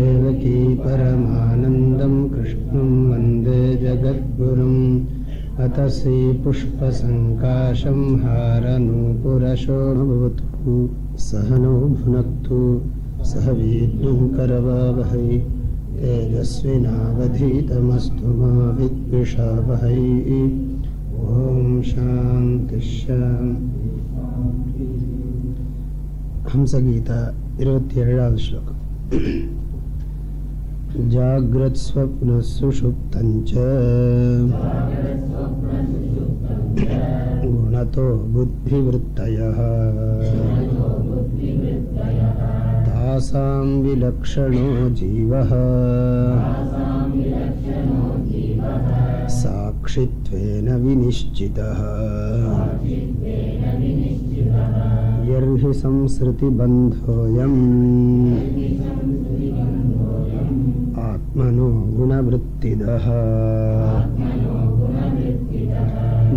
ेवकी परमानन्दं कृष्णं वन्दे जगद्गुरुं अतसी पुष्पसङ्काशं हारनुपुरशो भुनक्तु सह वीर्यं करवावहै। तेजस्विनावधीतमस्तु मा विद्विषावहै। ॐ शान्ति हंसगीता श्लोकम् जाग्रत् स्वप्नः सुषुप्तञ्च। गुणतो बुद्धिवृत्तयः। तासां विलक्षणो जीवः। साक्षित्वेन विनिश्चितः। यर्हि आत्मनो गुणवृत्तिदः।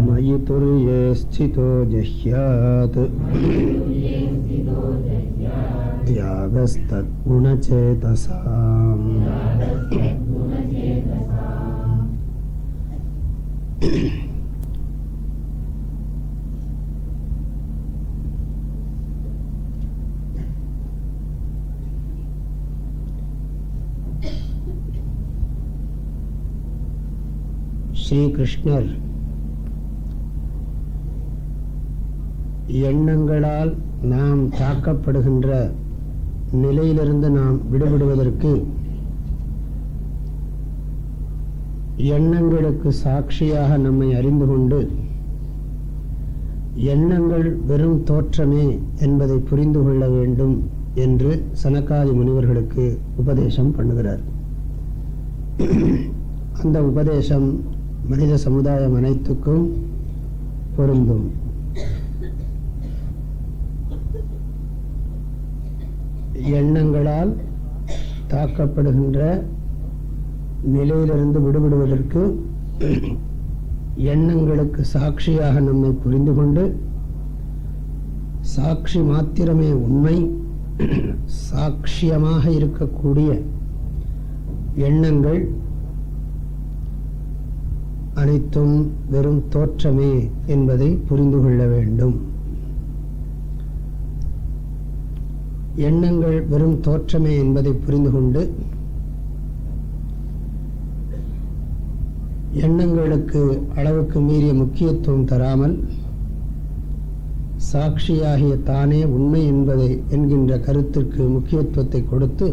मयि तुर्ये स्थितो जह्यात्। त्यागस्तद्गुणचेतसाम् ஸ்ரீகிருஷ்ணர். எண்ணங்களால் நாம் தாக்கப்படுகின்ற நிலையிலிருந்து நாம் விடுபடுவதற்கு எண்ணங்களுக்கு சாட்சியாக நம்மை அறிந்து கொண்டு எண்ணங்கள் வெறும் தோற்றமே என்பதை புரிந்து கொள்ள வேண்டும் என்று சனக்காதி முனிவர்களுக்கு உபதேசம் பண்ணுகிறார். அந்த உபதேசம் மனித சமுதாயம் அனைத்துக்கும் பொருந்தும். எண்ணங்களால் தாக்கப்படுகின்ற நிலையிலிருந்து விடுபடுவதற்கு எண்ணங்களுக்கு சாட்சியாக நம்மை புரிந்து கொண்டு சாட்சி மாத்திரமே உண்மை சாட்சியமாக இருக்கக்கூடிய எண்ணங்கள் அனைத்தும் வெறும் தோற்றமே என்பதை புரிந்து கொள்ள வேண்டும். எண்ணங்கள் வெறும் தோற்றமே என்பதை புரிந்து கொண்டு எண்ணங்களுக்கு அளவுக்கு மீறிய முக்கியத்துவம் தராமல் சாட்சியாகிய தானே உண்மை என்பதை என்கின்ற கருத்திற்கு முக்கியத்துவத்தை கொடுத்து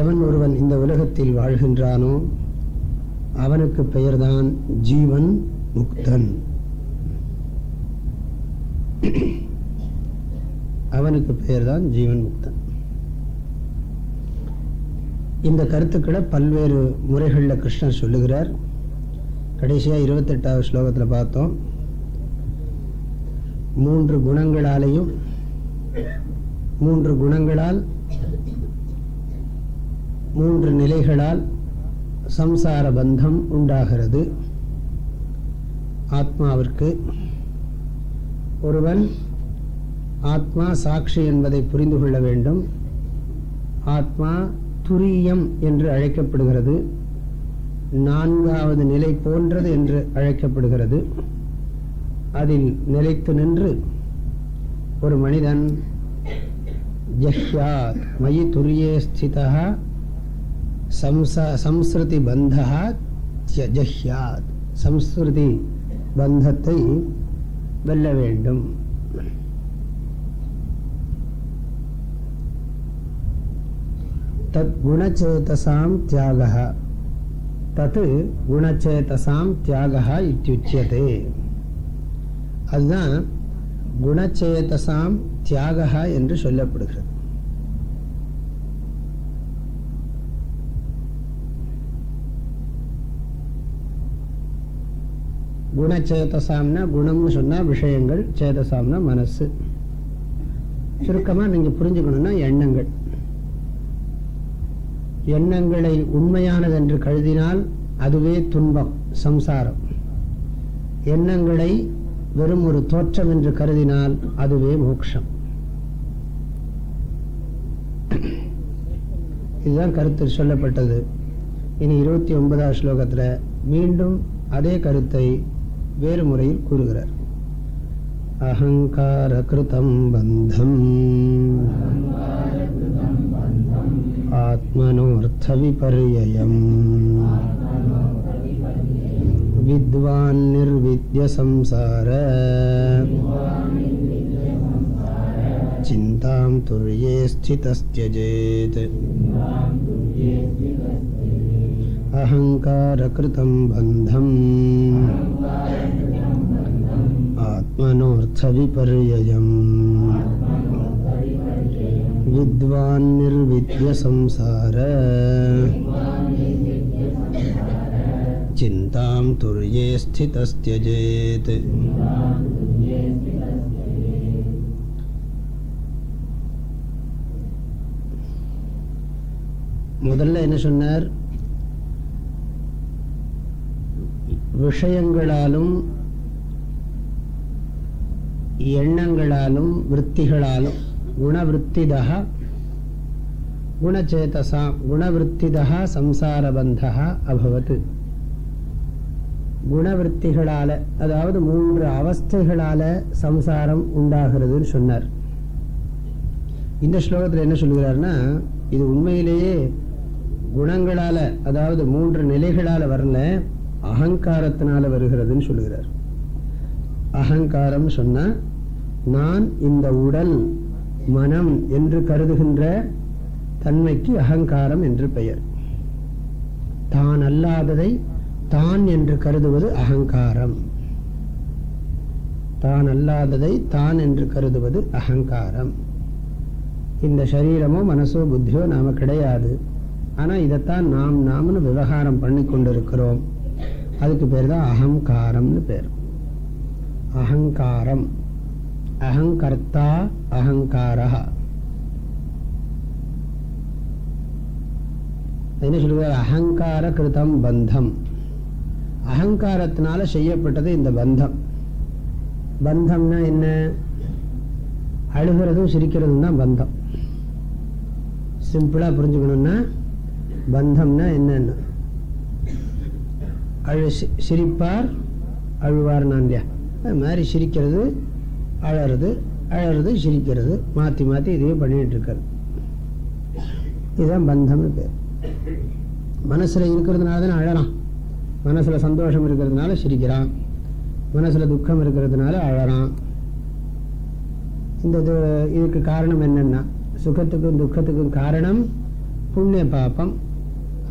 எவன் ஒருவன் இந்த உலகத்தில் வாழ்கின்றானோ அவனுக்கு பெயர்தான் ஜீவன் முக்தன். அவனுக்கு பெயர்தான் ஜீவன் முக்தன். இந்த கருத்துக்களை பல்வேறு முறைகளில் கிருஷ்ணர் சொல்லுகிறார். கடைசியாக இருபத்தெட்டாவது ஸ்லோகத்தில் பார்த்தோம். மூன்று குணங்களாலேயும் மூன்று குணங்களால் மூன்று நிலைகளால் சம்சார பந்தம் உண்டாகிறது. ஆத்மாவிற்கு ஒருவன் ஆத்மா சாட்சி என்பதை புரிந்து கொள்ள வேண்டும். ஆத்மா துரியம் என்று அழைக்கப்படுகிறது. நான்காவது நிலை போன்றது என்று அழைக்கப்படுகிறது. அதில் நிலைத்து நின்று ஒரு மனிதன் ஜஹ்யாத் மயி துரியே ஸ்திதா சம்ஸ்ருதி பந்தா ஜஹ்யாத். சம்ஸ்ருதி பந்தத்தை வெல்ல வேண்டும். தத் குணச்சேதசாம் தியாக தத் குணச்சேதசாம் தியாக இத்தியுச்சியதே அதுதான் குணச்சேதசாம் தியாகः என்று சொல்லப்படுகிறது. குணச்சேதசாம்னா குணம்னு சொன்னால் விஷயங்கள் சேதசாம்னா மனசு. சுருக்கமாக நீங்கள் புரிஞ்சுக்கணும்னா எண்ணங்கள். எண்ணங்களை உண்மையானது என்று கருதினால் அதுவே துன்பம் சம்சாரம். எண்ணங்களை வெறும் ஒரு தோற்றம் என்று கருதினால் அதுவே மோட்சம். இதுதான் கருத்து சொல்லப்பட்டது. இனி இருபத்தி ஒன்பதாம் ஸ்லோகத்தில் மீண்டும் அதே கருத்தை வேறு முறையில் கூறுகிறார் அகங்கார கிருதம் பந்தம் ஆத்மனோர்த்த விபர்யம் வித்வான் நிர்வித்ய சம்சார चिन्तां तुर्ये स्थितस्त्यजेत् अहङ्कारकृतं बन्धम् आत्मनोऽर्थविपर्ययम् विद्वान् निर्विद्य संसार चिन्तां तुर्ये स्थितस्त्यजेत् முதல்ல என்ன சொன்னார் விஷயங்களாலும் எண்ணங்களாலும் விற்த்திகளாலும் குணவருத்திதா குணச்சேதசா குணவருத்திதா சம்சாரபந்தா அபவத். குணவருத்திகளால அதாவது மூன்று அவஸ்தைகளால சம்சாரம் உண்டாகிறதுன்னு சொன்னார். இந்த ஸ்லோகத்தில் என்ன சொல்கிறார்னா இது உண்மையிலேயே குணங்களால அதாவது மூன்று நிலைகளால வரல அகங்காரத்தினால வருகிறதுன்னு சொல்லுகிறார். அகங்காரம் சொன்னா நான் இந்த உடல் மனம் என்று கருதுகின்ற தன்மைக்கு அகங்காரம் என்று பெயர். தான் அல்லாததை தான் என்று கருதுவது அகங்காரம். தான் அல்லாததை தான் என்று கருதுவது அகங்காரம். இந்த சரீரமோ மனசோ புத்தியோ நாம கிடையாது. ஆனா இதைத்தான் நாம் நாம்னு விவகாரம் பண்ணி கொண்டிருக்கிறோம். அதுக்கு பேர் தான் அகங்காரம்னு பேர். அகங்காரம். அகங்கர்த்தா அகங்காரா என்ன சொல்லுவார் அகங்கார கிருதம் பந்தம். அகங்காரத்தினால செய்யப்பட்டது இந்த பந்தம். பந்தம்னா என்ன? அழுகிறதும் சிரிக்கிறதும் தான் பந்தம். சிம்பிளா புரிஞ்சுக்கணும்னா பந்தம்னா என்னன்னு. அழு சிரிப்பார் அழுவார் நான் இல்லையா? அது மாதிரி சிரிக்கிறது அழறது அழறது சிரிக்கிறது. மாற்றி மாற்றி இதையே பண்ணிட்டு இருக்கிறது இதுதான் பந்தம்னு பேர். மனசில் இருக்கிறதுனால தானே அழறான். மனசில் சந்தோஷம் இருக்கிறதுனால சிரிக்கிறான். மனசில் துக்கம் இருக்கிறதுனால அழறான். இந்த இது இதுக்கு காரணம் என்னன்னா சுகத்துக்கும் துக்கத்துக்கும் காரணம் புண்ணிய பாபம்.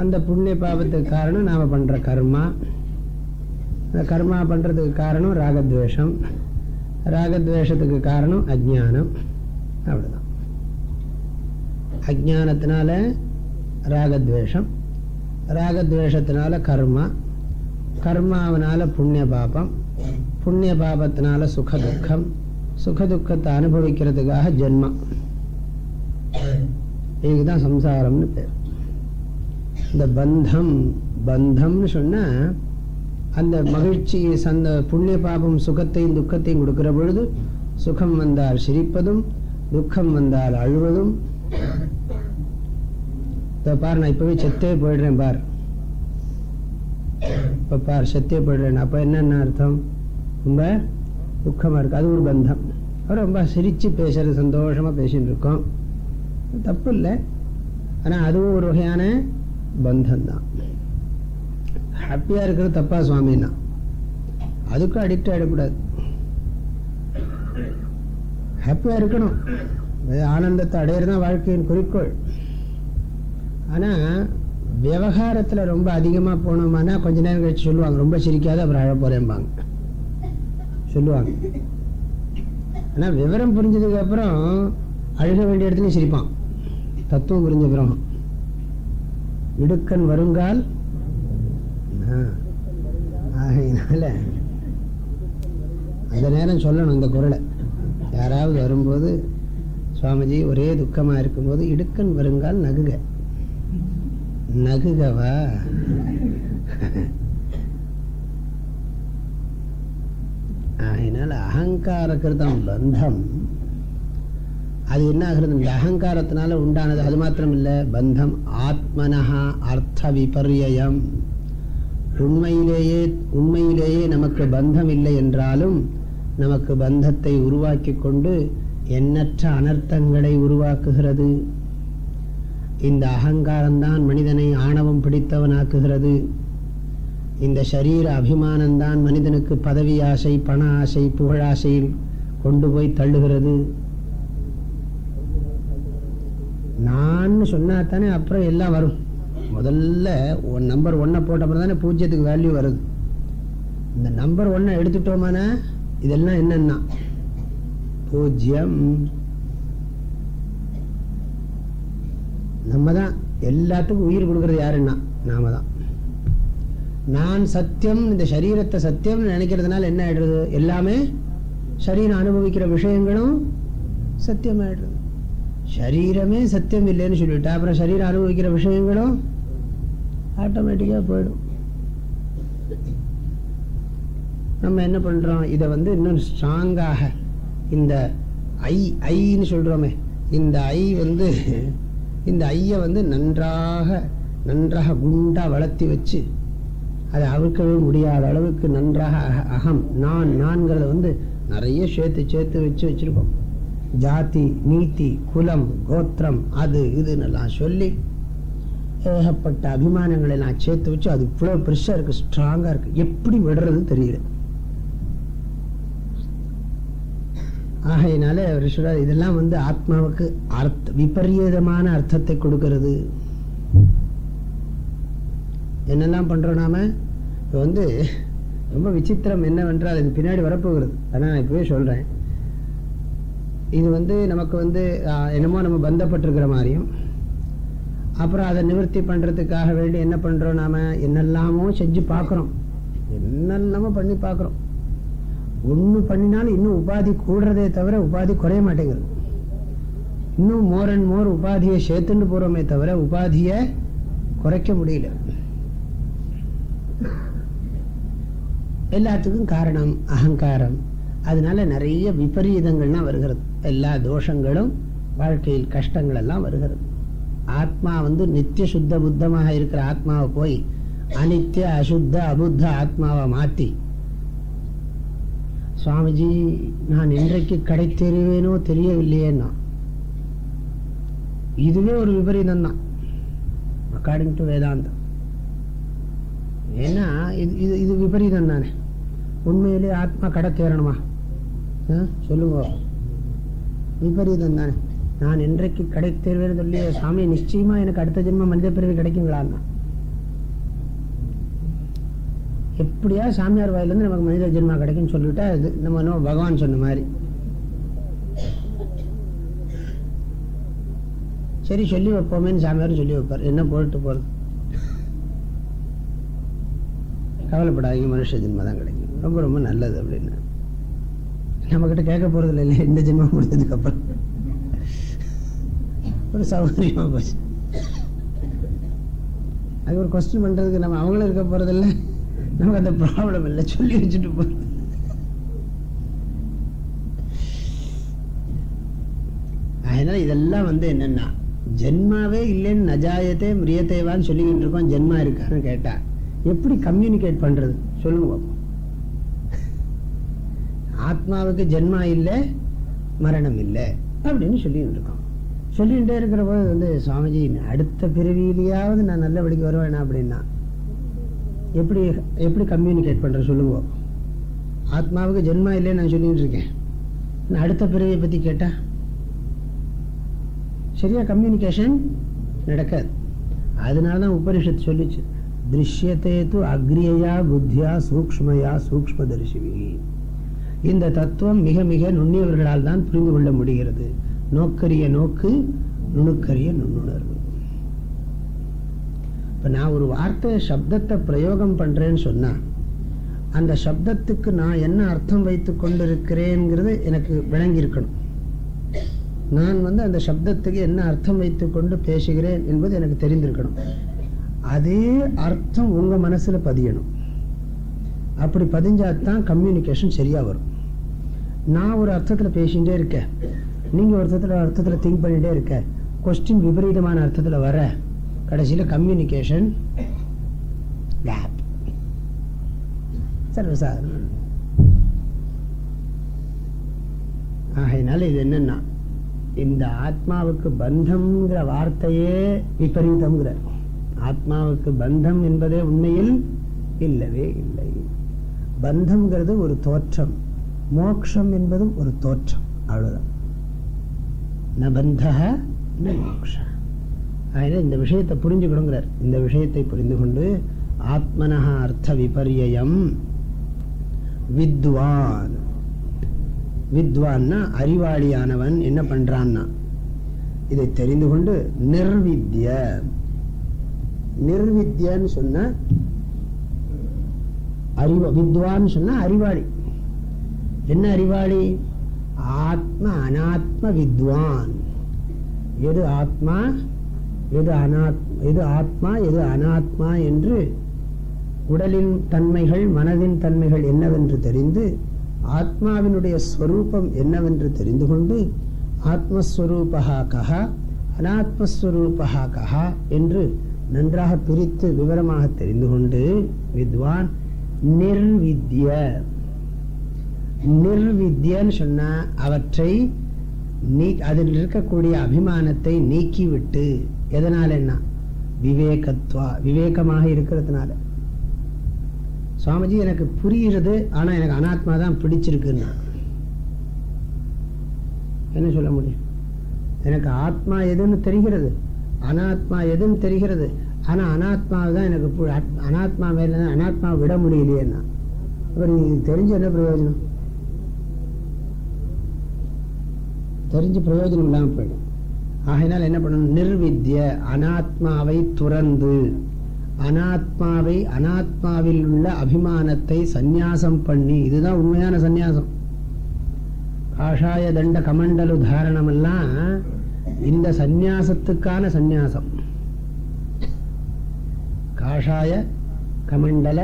அந்த புண்ணிய பாபத்துக்கு காரணம் நாம் பண்ணுற கர்மா. அந்த கர்மா பண்ணுறதுக்கு காரணம் ராகத்வேஷம். ராகத்வேஷத்துக்கு காரணம் அஜ்ஞானம். அவ்வளோதான் அஜானத்தினால ராகத்வேஷம் ராகத்வேஷத்தினால கர்மா கர்மாவனால புண்ணிய பாபம் புண்ணிய பாபத்தினால சுக துக்கம் சுக துக்கத்தை அனுபவிக்கிறதுக்காக ஜென்மம். இதுதான் சம்சாரம்னு பேர். இந்த பந்தம் பந்தம்னு சொன்னால் அந்த மகிழ்ச்சி சந்த புண்ணிய பாபம் சுகத்தையும் துக்கத்தையும் கொடுக்கிற பொழுது சுகம் வந்தால் சிரிப்பதும் துக்கம் வந்தால் அழுவதும். இதோ பார் நான் இப்பவே செத்தே போயிடுறேன் பார். இப்போ பார் செத்தே போயிடுறேன். அப்ப என்னென்ன அர்த்தம்? ரொம்ப துக்கமா இருக்கு. அது ஒரு பந்தம். அப்புறம் ரொம்ப சிரிச்சு பேசுறது சந்தோஷமா பேசிட்டு இருக்கோம். தப்பு இல்லை. ஆனா அதுவும் ஒரு வகையான பந்தம் தான். ஹாப்பியா இருக்கிறது தப்பா சுவாமின்னா. அதுக்கும் அடிக்ட் ஆகிடக்கூடாது ஹாப்பியா இருக்கணும். ஆனந்தத்தை அடையிறது தான் வாழ்க்கையின் குறிக்கோள். ஆனா விவகாரத்துல ரொம்ப அதிகமா போனோம்னா கொஞ்ச நேரம் கழிச்சு சொல்லுவாங்க. ரொம்ப சிரிக்காத அப்புறம் அழ போறேன்பாங்க சொல்லுவாங்க. ஆனா விவரம் புரிஞ்சதுக்கு அப்புறம் அழுக வேண்டிய இடத்துலயும் சிரிப்பான். தத்துவம் புரிஞ்ச பிறகு. இடுக்கன் வருங்கால் ஆகையினால அந்த நேரம் சொல்லணும் இந்த குரலை. யாராவது வரும்போது சுவாமிஜி ஒரே துக்கமா இருக்கும்போது இடுக்கன் வருங்கால் நகுக. நகுகவா? ஆகையினால அகங்கார கிருதம் பந்தம். அது என்ன ஆகிறது இந்த அகங்காரத்தினால உண்டானது அது மாத்திரம் இல்லை பந்தம் ஆத்மனஹா அர்த்த விபர்யம் உண்மையிலேயே உண்மையிலேயே நமக்கு பந்தம் இல்லை என்றாலும் நமக்கு பந்தத்தை உருவாக்கி கொண்டு எண்ணற்ற அனர்த்தங்களை உருவாக்குகிறது. இந்த அகங்காரம்தான் மனிதனை ஆணவம் பிடித்தவனாக்குகிறது. இந்த சரீர அபிமானம்தான் மனிதனுக்கு பதவி ஆசை பண ஆசை புகழாசையில் கொண்டு போய் தள்ளுகிறது. நான் சொன்னா தானே அப்புறம் எல்லாம் வரும். முதல்ல ஒன் நம்பர் ஒன்னை போட்டப்பறம் தானே பூஜ்ஜியத்துக்கு வேல்யூ வருது. இந்த நம்பர் ஒன்னை எடுத்துட்டோமானா இதெல்லாம் என்னன்னா பூஜ்ஜியம். நம்ம தான் எல்லாத்துக்கும் உயிர் கொடுக்கறது யாருன்னா நாம தான். நான் சத்தியம் இந்த சரீரத்தை சத்தியம் நினைக்கிறதுனால என்ன ஆயிடுறது? எல்லாமே சரீரம் அனுபவிக்கிற விஷயங்களும் சத்தியம் ஆயிடுறது சரீரமே சத்தியம் இல்லைன்னு சொல்லிவிட்டா அப்புறம் சரீரம் அனுபவிக்கிற விஷயங்களும் ஆட்டோமேட்டிக்காக போயிடும். நம்ம என்ன பண்ணுறோம் இதை வந்து இன்னும் ஸ்ட்ராங்காக இந்த ஐ ஐன்னு சொல்கிறோமே இந்த ஐ வந்து இந்த ஐயை வந்து நன்றாக நன்றாக குண்டாக வளர்த்தி வச்சு அதை அவிழ்க்கவே முடியாத அளவுக்கு நன்றாக அகம் நான் நான்கிறத வந்து நிறைய சேர்த்து சேர்த்து வச்சு வச்சுருக்கோம். ஜாதி நீதி குலம் கோத்திரம் அது இதுன்னெல்லாம் சொல்லி ஏகப்பட்ட அபிமானங்களை நான் சேர்த்து வச்சு அது இவ்வளோ பெருசாக இருக்குது ஸ்ட்ராங்காக இருக்குது எப்படி விடுறது தெரியல. ஆகையினால அவர் இதெல்லாம் வந்து ஆத்மாவுக்கு அர்த்த விபரீதமான அர்த்தத்தை கொடுக்கிறது. என்னெல்லாம் பண்றோம் நாம? இப்போ வந்து ரொம்ப விசித்திரம் என்னவென்றால் இது பின்னாடி வரப்போகிறது. ஆனால் நான் இப்பவே சொல்றேன். இது வந்து நமக்கு வந்து ஆஹ், என்னமோ நம்ம பந்தப்பட்டிருக்கிற மாதிரியும் அப்புறம் அதை நிவர்த்தி பண்றதுக்காக வேண்டி என்ன பண்றோம் நாம? என்னெல்லாமோ செஞ்சு பார்க்குறோம். என்னெல்லாமோ பண்ணி பார்க்குறோம். ஒன்று பண்ணினாலும் இன்னும் உபாதி கூடுறதே தவிர உபாதி குறைய மாட்டேங்குது. இன்னும் மோர் அண்ட் மோர் உபாதியை சேர்த்துட்டு போறோமே தவிர உபாதியை குறைக்க முடியல. எல்லாத்துக்கும் காரணம் அகங்காரம். அதனால நிறைய விபரீதங்கள்லாம் வருகிறது. எல்லா தோஷங்களும் வாழ்க்கையில் கஷ்டங்கள் எல்லாம் வருகிறது. ஆத்மா வந்து நித்திய சுத்த புத்தமாக இருக்கிற ஆத்மாவை போய் அனித்திய அசுத்த அபுத்த ஆத்மாவை மாற்றி சுவாமிஜி நான் இன்றைக்கு கடை தெரிவேனோ தெரியவில்லையேன்னா? இதுவே ஒரு விபரீதம் தான். அக்கார்டிங் டு வேதாந்தம். ஏன்னா இது இது இது விபரீதம் தானே? உண்மையிலே ஆத்மா கடை தேரணுமா சொல்லுங்க. விபரீதம் தானே? நான் இன்றைக்கு கடை தேர்வேன்னு சொல்லி சாமி நிச்சயமா எனக்கு அடுத்த ஜென்மம் மனித பிறவி கிடைக்குங்களான்னா எப்படியா சாமியார் வாயிலிருந்து நமக்கு மனித ஜென்மா கிடைக்கும்னு சொல்லிவிட்டா அது நம்ம இன்னும் பகவான் சொன்ன மாதிரி. சரி சொல்லி வைப்போமேன்னு சாமியார் சொல்லி வைப்பார். என்ன போட்டு போகிறது கவலைப்படாதீங்க மனுஷ ஜென்மா தான் கிடைக்கும். ரொம்ப ரொம்ப நல்லது அப்படின்னு. நம்மக்கிட்ட கேட்க போகிறது இல்லை இந்த ஜென்மம் முடிஞ்சதுக்கு அப்புறம். ஒரு சௌகரியமாக போச்சு அது ஒரு கொஸ்டின் பண்றதுக்கு நம்ம அவங்களும் இருக்க போகிறதில்ல நமக்கு அந்த ப்ராப்ளம் இல்லை. சொல்லி வச்சுட்டு போறது அதனால இதெல்லாம் வந்து என்னன்னா ஜென்மாவே இல்லைன்னு நஜாயத்தே மிரியத்தேவான்னு சொல்லிக்கிட்டு இருக்கோம். ஜென்மா இருக்கான்னு கேட்டா எப்படி கம்யூனிகேட் பண்றது? சொல்லுங்க ஆத்மாவுக்கு ஜென்மா இல்லை மரணம் இல்லை அப்படின்னு சொல்லிக்கிட்டு இருக்கோம். சொல்லிகிட்டே இருக்கிற போது வந்து சுவாமிஜி அடுத்த பிறவியிலேயாவது நான் நல்லபடிக்கு வருவேனா அப்படின்னா? எப்படி எப்படி கம்யூனிகேட் பண்ணுற சொல்லுவோம் ஆத்மாவுக்கு ஜென்மா இல்லைன்னு நான் சொல்லிட்டு இருக்கேன். நான் அடுத்த பிறவியை பத்தி கேட்டேன் சரியா கம்யூனிகேஷன் நடக்காது. அதனால தான் உபனிஷத்து சொல்லிச்சு திருஷ்யத்தே து அக்ரியையா புத்தியா சூக்ஷ்மயா சூக்ஷ்மதர்ஷிவி இந்த தத்துவம் மிக மிக நுண்ணியவர்களால் தான் புரிந்து கொள்ள முடிகிறது. நோக்கரிய நோக்கு நுணுக்கரிய நுண்ணுணர்வு. இப்போ நான் ஒரு வார்த்தை சப்தத்தை பிரயோகம் பண்றேன்னு சொன்னா அந்த சப்தத்துக்கு நான் என்ன அர்த்தம் வைத்து கொண்டிருக்கிறேங்கிறது எனக்கு விளங்கி இருக்கணும் நான் வந்து அந்த சப்தத்துக்கு என்ன அர்த்தம் வைத்து கொண்டு பேசுகிறேன் என்பது எனக்கு தெரிந்திருக்கணும். அதே அர்த்தம் உங்க மனசுல பதியணும். அப்படி பதிஞ்சாதான் கம்யூனிகேஷன் சரியா வரும். நான் ஒரு அர்த்தத்தில் பேசிகிட்டே இருக்கேன். நீங்க ஒருத்தத்தில் அர்த்தத்தில் திங்க் பண்ணிகிட்டே இருக்க. கொஸ்டின் விபரீதமான அர்த்தத்தில் வர. கடைசியில் கம்யூனிகேஷன் கேப் சர்வசாதாரணம் ஆகையினால இது என்னன்னா இந்த ஆத்மாவுக்கு பந்தம்ங்கிற வார்த்தையே விபரீதம்ங்கிற. ஆத்மாவுக்கு பந்தம் என்பதே உண்மையில் இல்லவே இல்லை. பந்தம்ங்கிறது ஒரு தோற்றம். மோக்ஷம் என்பதும் ஒரு தோற்றம். அவ்வளோதான் ந பந்தக ந. மோக்ஷ. அதனால இந்த விஷயத்தை புரிஞ்சுக்கணுங்கிறார். இந்த விஷயத்தை புரிந்து கொண்டு ஆத்மனஹ அர்த்த விபரியம் வித்வான். வித்வான்னா அறிவாளியானவன் என்ன பண்றான்னா இதை தெரிந்து கொண்டு நிர்வித்ய. நிர்வித்யன்னு சொன்ன அறிவ வித்வான் சொன்னா அறிவாளி. என்ன அறிவாளி? ஆத்ம அனாத்ம வித்வான் எது ஆத்மா எது அனாத் எது ஆத்மா எது அனாத்மா என்று உடலின் தன்மைகள் மனதின் தன்மைகள் என்னவென்று தெரிந்து ஆத்மாவினுடைய ஸ்வரூபம் என்னவென்று தெரிந்து கொண்டு ஆத்மஸ்வரூபா கஹா அனாத்மஸ்வரூபா கஹா என்று நன்றாக பிரித்து விவரமாக தெரிந்து கொண்டு வித்வான் நிர்வித்ய. நிர்வித்யன்னு சொன்னால் அவற்றை நீ அதில் இருக்கக்கூடிய அபிமானத்தை நீக்கிவிட்டு எதனால என்ன? விவேகத்வா விவேகமாக இருக்கிறதுனால. சுவாமிஜி எனக்கு புரியுறது ஆனா எனக்கு அனாத்மா தான் பிடிச்சிருக்குன்னா. என்ன சொல்ல முடியும்? எனக்கு ஆத்மா எதுன்னு தெரிகிறது அனாத்மா எதுன்னு தெரிகிறது ஆனா அனாத்மாவை தான் எனக்கு பு- அனாத்மா மேலே அனாத்மா விட முடியலையேன்னா. அப்புறம் இது என்ன பிரயோஜனம்? தெரிஞ்சு பிரயோஜனம் இல்லாமல் போயிடும். ஆகையினால் என்ன பண்ணணும்? நிர்வித்ய அனாத்மாவை துறந்து அனாத்மாவை அனாத்மாவில் உள்ள அபிமானத்தை சந்நியாசம் பண்ணி இதுதான் உண்மையான சந்நியாசம். காஷாய தண்ட கமண்டலு தாரணம் எல்லாம் இந்த சந்நியாசத்துக்கான சந்நியாசம். காஷாய கமண்டல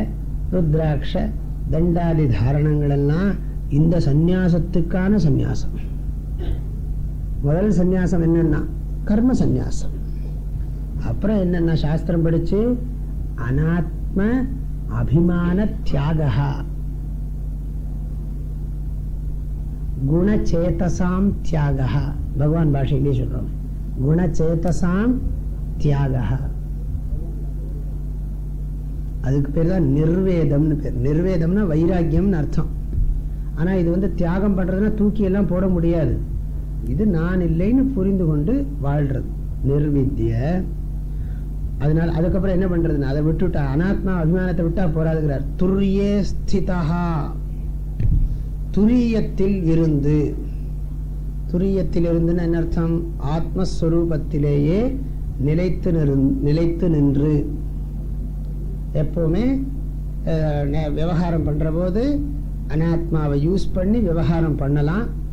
ருத்ராட்ச தண்டாதி தாரணங்கள் எல்லாம் இந்த சந்நியாசத்துக்கான சந்நியாசம். முதல் சந்நியாசம் என்னன்னா கர்ம சந்நியாசம். அப்புறம் என்னன்னா சாஸ்திரம் படிச்சு அனாத்ம அபிமான தியாகா குணச்சேதசாம் தியாகா பகவான் பாஷையிலே சொல்றோம். குணச்சேதசாம் தியாகா அதுக்கு பேர் தான் நிர்வேதம்னு பேர். நிர்வேதம்னா வைராக்கியம்னு அர்த்தம். ஆனா இது வந்து தியாகம் பண்றதுன்னா தூக்கி எல்லாம் போட முடியாது. இது நான் இல்லைன்னு புரிந்து கொண்டு வாழ்றது. நிர்வித்திய. அதனால அதுக்கப்புறம் என்ன பண்றதுன்னா அதை விட்டுட்டா அனாத்மா அபிமானத்தை விட்டா போராதுகிறார் துரியே ஸ்திதா துரியத்தில் இருந்து. துரியத்தில் இருந்துன்னு என்ன அர்த்தம்? ஆத்மஸ்வரூபத்திலேயே நிலைத்து நிலைத்து நின்று. எப்போவுமே நெ- விவகாரம் பண்ணுற போது அனாத்மாவை யூஸ் பண்ணி விவகாரம் பண்ணலாம்.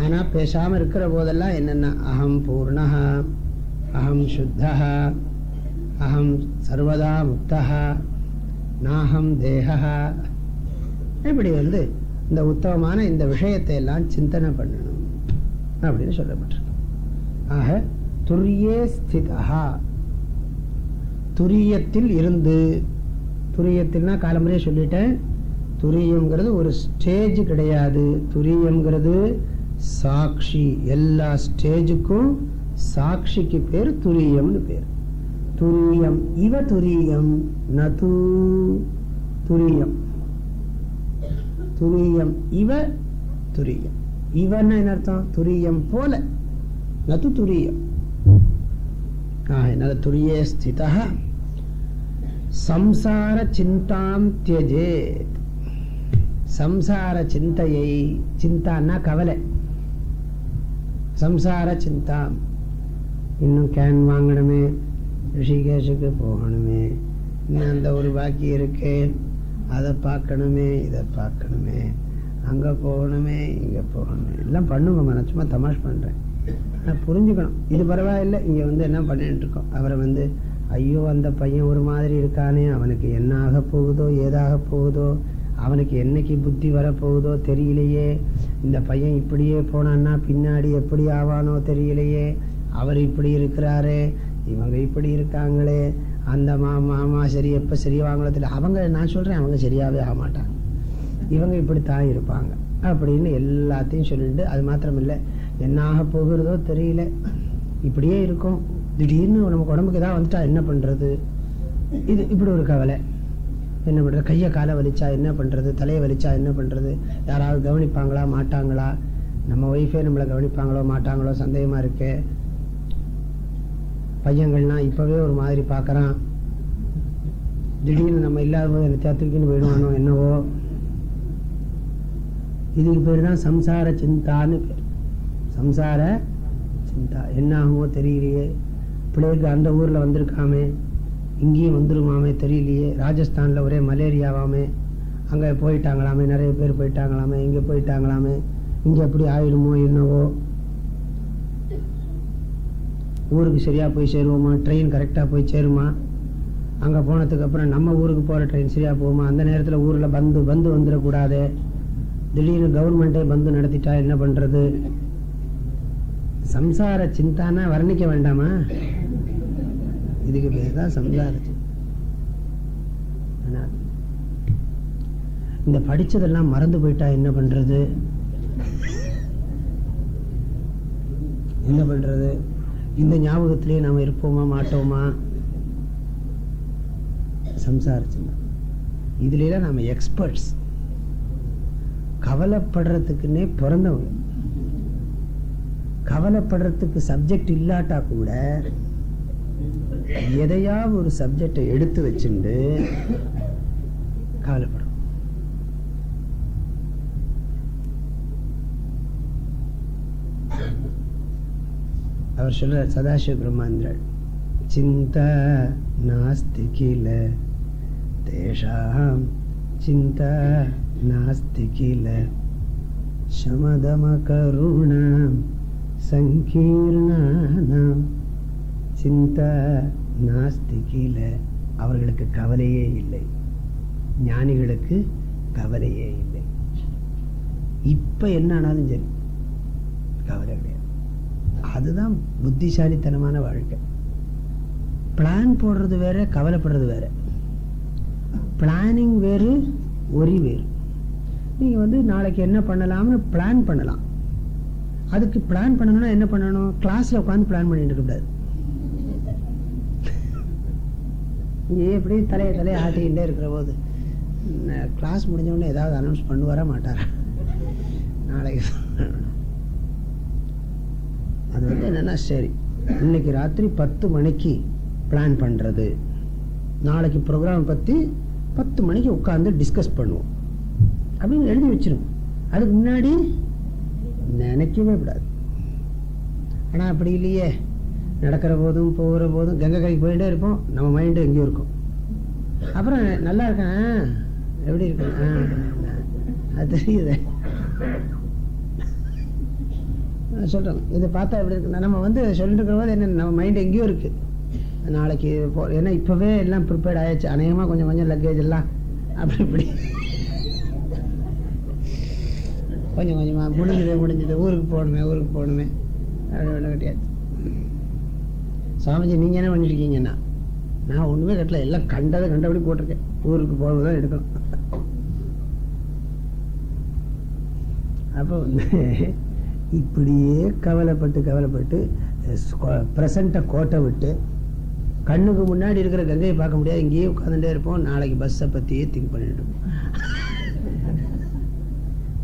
ஆனால் பேசாமல் இருக்கிற போதெல்லாம் என்னென்ன அகம் பூர்ணா அகம் சுத்தா அகம் சர்வதா முக்தா நாகம் தேகா இப்படி வந்து இந்த உத்தமமான இந்த விஷயத்தை எல்லாம் சிந்தனை பண்ணணும் அப்படின்னு சொல்லப்பட்டிருக்கு. ஆக துரியே ஸ்திதா துரியத்தில் இருந்து துரியத்தில்னா காலமுறையே சொல்லிட்டேன். துரியங்கிறது ஒரு ஸ்டேஜ் கிடையாது. துரியங்கிறது சாட்சி எல்லா ஸ்டேஜுக்கும் சாட்சிக்கு பேர் துரியம்னு பேர். துரியம் இவ துரியம் நது துரியம். துரியம் இவ துரியம். இவன்னா என்ன அர்த்தம்? துரியம் போல. நது துரியம். ஆகினால துரியே ஸ்திதா. சம்சார சிந்தாம் தியஜேத் சம்சார சிந்தையை சிந்தான்னா கவலை. சம்சார சிந்தாம். இன்னும் கேன் வாங்கணுமே. ரிஷிகேஷுக்கு போகணுமே. இன்னும் அந்த ஒரு பாக்கி இருக்கு. அதை பார்க்கணுமே இதை பார்க்கணுமே. அங்கே போகணுமே இங்கே போகணுமே. எல்லாம் பண்ணுங்க நான் சும்மா தமாஷ் பண்ணுறேன் ஆனால் புரிஞ்சுக்கணும். இது பரவாயில்லை. இங்கே வந்து என்ன பண்ணிட்டு இருக்கோம்? அவரை வந்து ஐயோ அந்த பையன் ஒரு மாதிரி இருக்கானே. அவனுக்கு என்ன ஆக போகுதோ ஏதாக போகுதோ? அவனுக்கு என்னைக்கு புத்தி வரப்போகுதோ தெரியலையே. இந்த பையன் இப்படியே போனான்னா பின்னாடி எப்படி ஆவானோ தெரியலையே. அவர் இப்படி இருக்கிறாரே. இவங்க இப்படி இருக்காங்களே. அந்த மாமா மாமா சரி எப்போ சரியாவாங்களோ தெரியல. அவங்க நான் சொல்கிறேன் அவங்க சரியாகவே ஆக மாட்டாங்க. இவங்க இப்படித்தான் இருப்பாங்க. அப்படின்னு எல்லாத்தையும் சொல்லிட்டு அது மாத்திரமில்லை. இல்லை என்னாக போகிறதோ தெரியல. இப்படியே இருக்கும். திடீர்னு நமக்கு உடம்புக்கு ஏதாவது வந்துட்டா என்ன பண்ணுறது இது இப்படி ஒரு கவலை. என்ன பண்ணுறது கையை காலை வலிச்சா என்ன பண்ணுறது தலையை வலிச்சா என்ன பண்ணுறது யாராவது கவனிப்பாங்களா? மாட்டாங்களா? நம்ம ஒய்ஃபே நம்மளை கவனிப்பாங்களோ மாட்டாங்களோ? சந்தேகமாக இருக்கு. பையங்கள்லாம் இப்போவே ஒரு மாதிரி பார்க்குறான். திடீர்னு நம்ம இல்லாத போது எனக்கு தூக்கின்னு போயிடுவானோ என்னவோ. இதுக்கு பேர் தான் சம்சார சிந்தான்னு பேர். சம்சார சிந்தா. என்ன ஆகுமோ தெரியலையே. பிள்ளைகளுக்கு அந்த ஊரில் வந்திருக்காமே. இங்கேயும் வந்துருமாமே தெரியலையே. ராஜஸ்தானில் ஒரே மலேரியாவாமே. அங்கே போயிட்டாங்களாமே நிறைய பேர் போயிட்டாங்களாமே இங்கே போயிட்டாங்களாமே. இங்கே எப்படி ஆயிடுமோ என்னவோ. ஊருக்கு சரியாக போய் சேருவோமா? ட்ரெயின் கரெக்டாக போய் சேருமா? அங்கே போனதுக்கப்புறம் நம்ம ஊருக்கு போகிற ட்ரெயின் சரியாக போகுமா? அந்த நேரத்தில் ஊரில் பந்து பந்து வந்துடக்கூடாது. திடீர்னு கவர்மெண்ட்டே பந்து நடத்திட்டா என்ன பண்ணுறது சம்சார சிந்தானா வர்ணிக்க வேண்டாமா? இதுக்கு பேர் தான் சம்சார இந்த படிச்சதெல்லாம் மறந்து போயிட்டா என்ன பண்றது? என்ன பண்றது? இந்த ஞாபகத்திலே நாம் இருப்போமா மாட்டோமா? சம்சார இதுலாம் நாம் எக்ஸ்பர்ட்ஸ் கவலைப்படுறதுக்குன்னே பிறந்தவங்க. கவலைப்படுறதுக்கு சப்ஜெக்ட் இல்லாட்டா கூட எதையாவது ஒரு சப்ஜெக்டை எடுத்து வச்சுட்டு கவலைப்படும். அவர் சொல்ற சதாசிவ பிரம்மாந்திரன் சிந்தா நாஸ்தி கீழ தேஷாம் சிந்தா நாஸ்தி கீழ சமதம கருணாம் சங்கீர்ணானாம் சிந்தா நாஸ்தி கீழே அவர்களுக்கு கவலையே இல்லை. ஞானிகளுக்கு கவலையே இல்லை. இப்ப என்ன ஆனாலும் சரி கவலை கிடையாது. அதுதான் புத்திசாலித்தனமான வாழ்க்கை. பிளான் போடுறது வேற கவலைப்படுறது வேற. பிளானிங் வேறு ஒரி வேறு. நீங்க வந்து நாளைக்கு என்ன பண்ணலாம்னு பிளான் பண்ணலாம். அதுக்கு பிளான் பண்ணணும்னா என்ன பண்ணணும்? கிளாஸில் உட்காந்து பிளான் பண்ணிட்டு இருக்கக்கூடாது நீ எப்படி தலையை தலையை ஆட்டிக்கிட்டே இருக்கிற போது கிளாஸ் முடிஞ்ச உடனே ஏதாவது அனௌன்ஸ் பண்ணுவாரா மாட்டாரா? நாளைக்கு அது வந்து என்னன்னா சரி இன்னைக்கு ராத்திரி பத்து மணிக்கு பிளான் பண்ணுறது நாளைக்கு ப்ரோக்ராம் பற்றி பத்து மணிக்கு உட்காந்து டிஸ்கஸ் பண்ணுவோம். அப்படின்னு எழுதி வச்சிருவோம் அதுக்கு முன்னாடி நினைக்கவே கூடாது. ஆனால் அப்படி இல்லையே. நடக்கிற போதும் போகிற போதும் கங்கை கரைக்கு போயிட்டே இருப்போம். நம்ம மைண்டு எங்கேயும் இருக்கும். அப்புறம் நல்லா இருக்கேன் எப்படி இருக்கேன் ஆ, அது தெரியுது. சொல்கிறேன் இதை பார்த்தா எப்படி இருக்கு நம்ம வந்து சொல்லிட்டு இருக்கிற போது என்ன நம்ம மைண்டு எங்கேயும் இருக்கு. நாளைக்கு போ ஏன்னா இப்போவே எல்லாம் ப்ரிப்பேர்ட் ஆயிடுச்சு. அநேகமாக கொஞ்சம் கொஞ்சம் லக்கேஜ் எல்லாம் அப்படி இப்படி. கொஞ்சம் கொஞ்சமாக முடிஞ்சது முடிஞ்சது. ஊருக்கு போகணுமே ஊருக்கு போகணுமே. அப்படி ஒன்று கட்டியாச்சு. சாமிஜி நீங்கள் என்ன பண்ணிருக்கீங்கன்னா நான் ஒன்றுமே கட்டல எல்லாம் கண்டதை கண்டபடி போட்டிருக்கேன். ஊருக்கு போகிறது தான் எடுக்கணும் அப்போ வந்து இப்படியே கவலைப்பட்டு கவலைப்பட்டு ப்ரெசண்ட்டை கோட்டை விட்டு கண்ணுக்கு முன்னாடி இருக்கிற கங்கையை பார்க்க முடியாது. இங்கேயே உட்காந்துட்டே இருப்போம். நாளைக்கு பஸ்ஸை பற்றியே திங்க் பண்ணிட்டு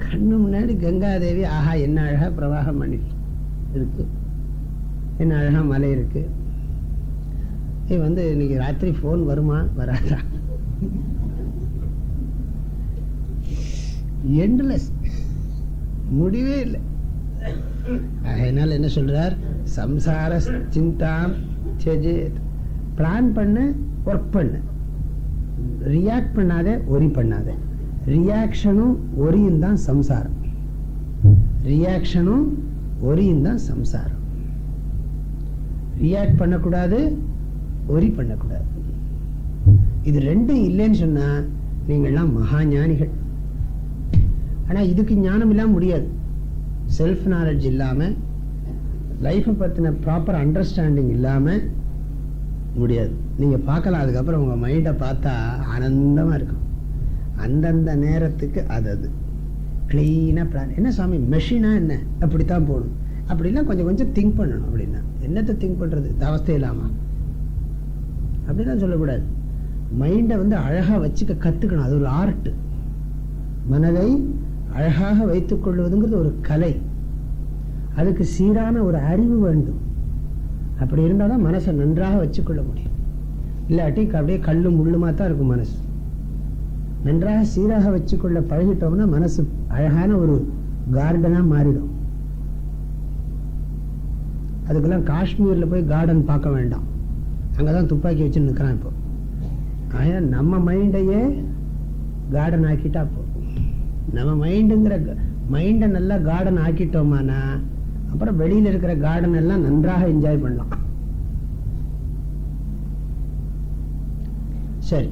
கண்ணு முன்னாடி கங்காதேவி ஆஹா என்ன அழகா பிரவாகம் பண்ணி இருக்கு. என்ன அழகா மலை இருக்கு. இது வந்து இன்னைக்கு ராத்திரி ஃபோன் வருமா? வராதா? எண்ட்லெஸ் முடிவே இல்லை. அதனால் என்ன சொல்கிறார் சம்சார சிந்தாம் செஜேத் பிளான் பண்ணு ஒர்க் பண்ணு. ரியாக்ட் பண்ணாத ஒரி பண்ணாத. ரியாக்ஷனும் ஒரியும் தான் சம்சாரம். ரியாக்ஷனும் ஒரியும் தான் சம்சாரம். ரியாக்ட் பண்ணக்கூடாது ஒரி பண்ணக்கூடாது. இது ரெண்டும் இல்லைன்னு சொன்னா நீங்கள்லாம் மகா ஞானிகள் ஆனால் இதுக்கு ஞானம் இல்லாம முடியாது. செல்ஃப் நாலேஜ் இல்லாமல் லைஃப்பை பற்றின ப்ராப்பர் அண்டர்ஸ்டாண்டிங் இல்லாமல் முடியாது. நீங்கள் பார்க்கலாம் அதுக்கப்புறம் உங்கள் மைண்டை பார்த்தா ஆனந்தமாக இருக்கும். அந்தந்த நேரத்துக்கு அது அது கிளீனாக பிளான் என்ன சாமி மெஷினா என்ன? அப்படித்தான் போகணும். அப்படின்னா கொஞ்சம் கொஞ்சம் திங்க் பண்ணணும் அப்படின்னா. என்னத்தை திங்க் பண்ணுறது இந்த அவஸ்தை இல்லாமல் அப்படிதான் சொல்லக்கூடாது. மைண்டை வந்து அழகாக வச்சுக்க கற்றுக்கணும் அது ஒரு ஆர்ட் மனதை அழகாக வைத்துக் கொள்வதுங்கிறது ஒரு கலை. அதுக்கு சீரான ஒரு அறிவு வேண்டும். அப்படி இருந்தால் தான் மனசை நன்றாக வச்சுக்கொள்ள முடியும். இல்லாட்டி அப்படியே கல்லும் முள்ளுமா தான் இருக்கும் மனசு. நன்றாக சீராக வச்சுக்கொள்ள பழகிட்டோம்னா மனசு அழகான ஒரு கார்டனாக மாறிடும். அதுக்கெல்லாம் காஷ்மீரில் போய் கார்டன் பார்க்க வேண்டாம். அங்கே தான் துப்பாக்கி வச்சு நிற்கிறான் இப்போ. ஆனால் நம்ம மைண்டையே கார்டன் ஆக்கிட்டா போ. நம்ம மைண்டுங்கிற மைண்டை நல்லா கார்டன் ஆக்கிட்டோமானா அப்புறம் வெளியில் இருக்கிற கார்டன் எல்லாம் நன்றாக என்ஜாய் பண்ணலாம். சரி.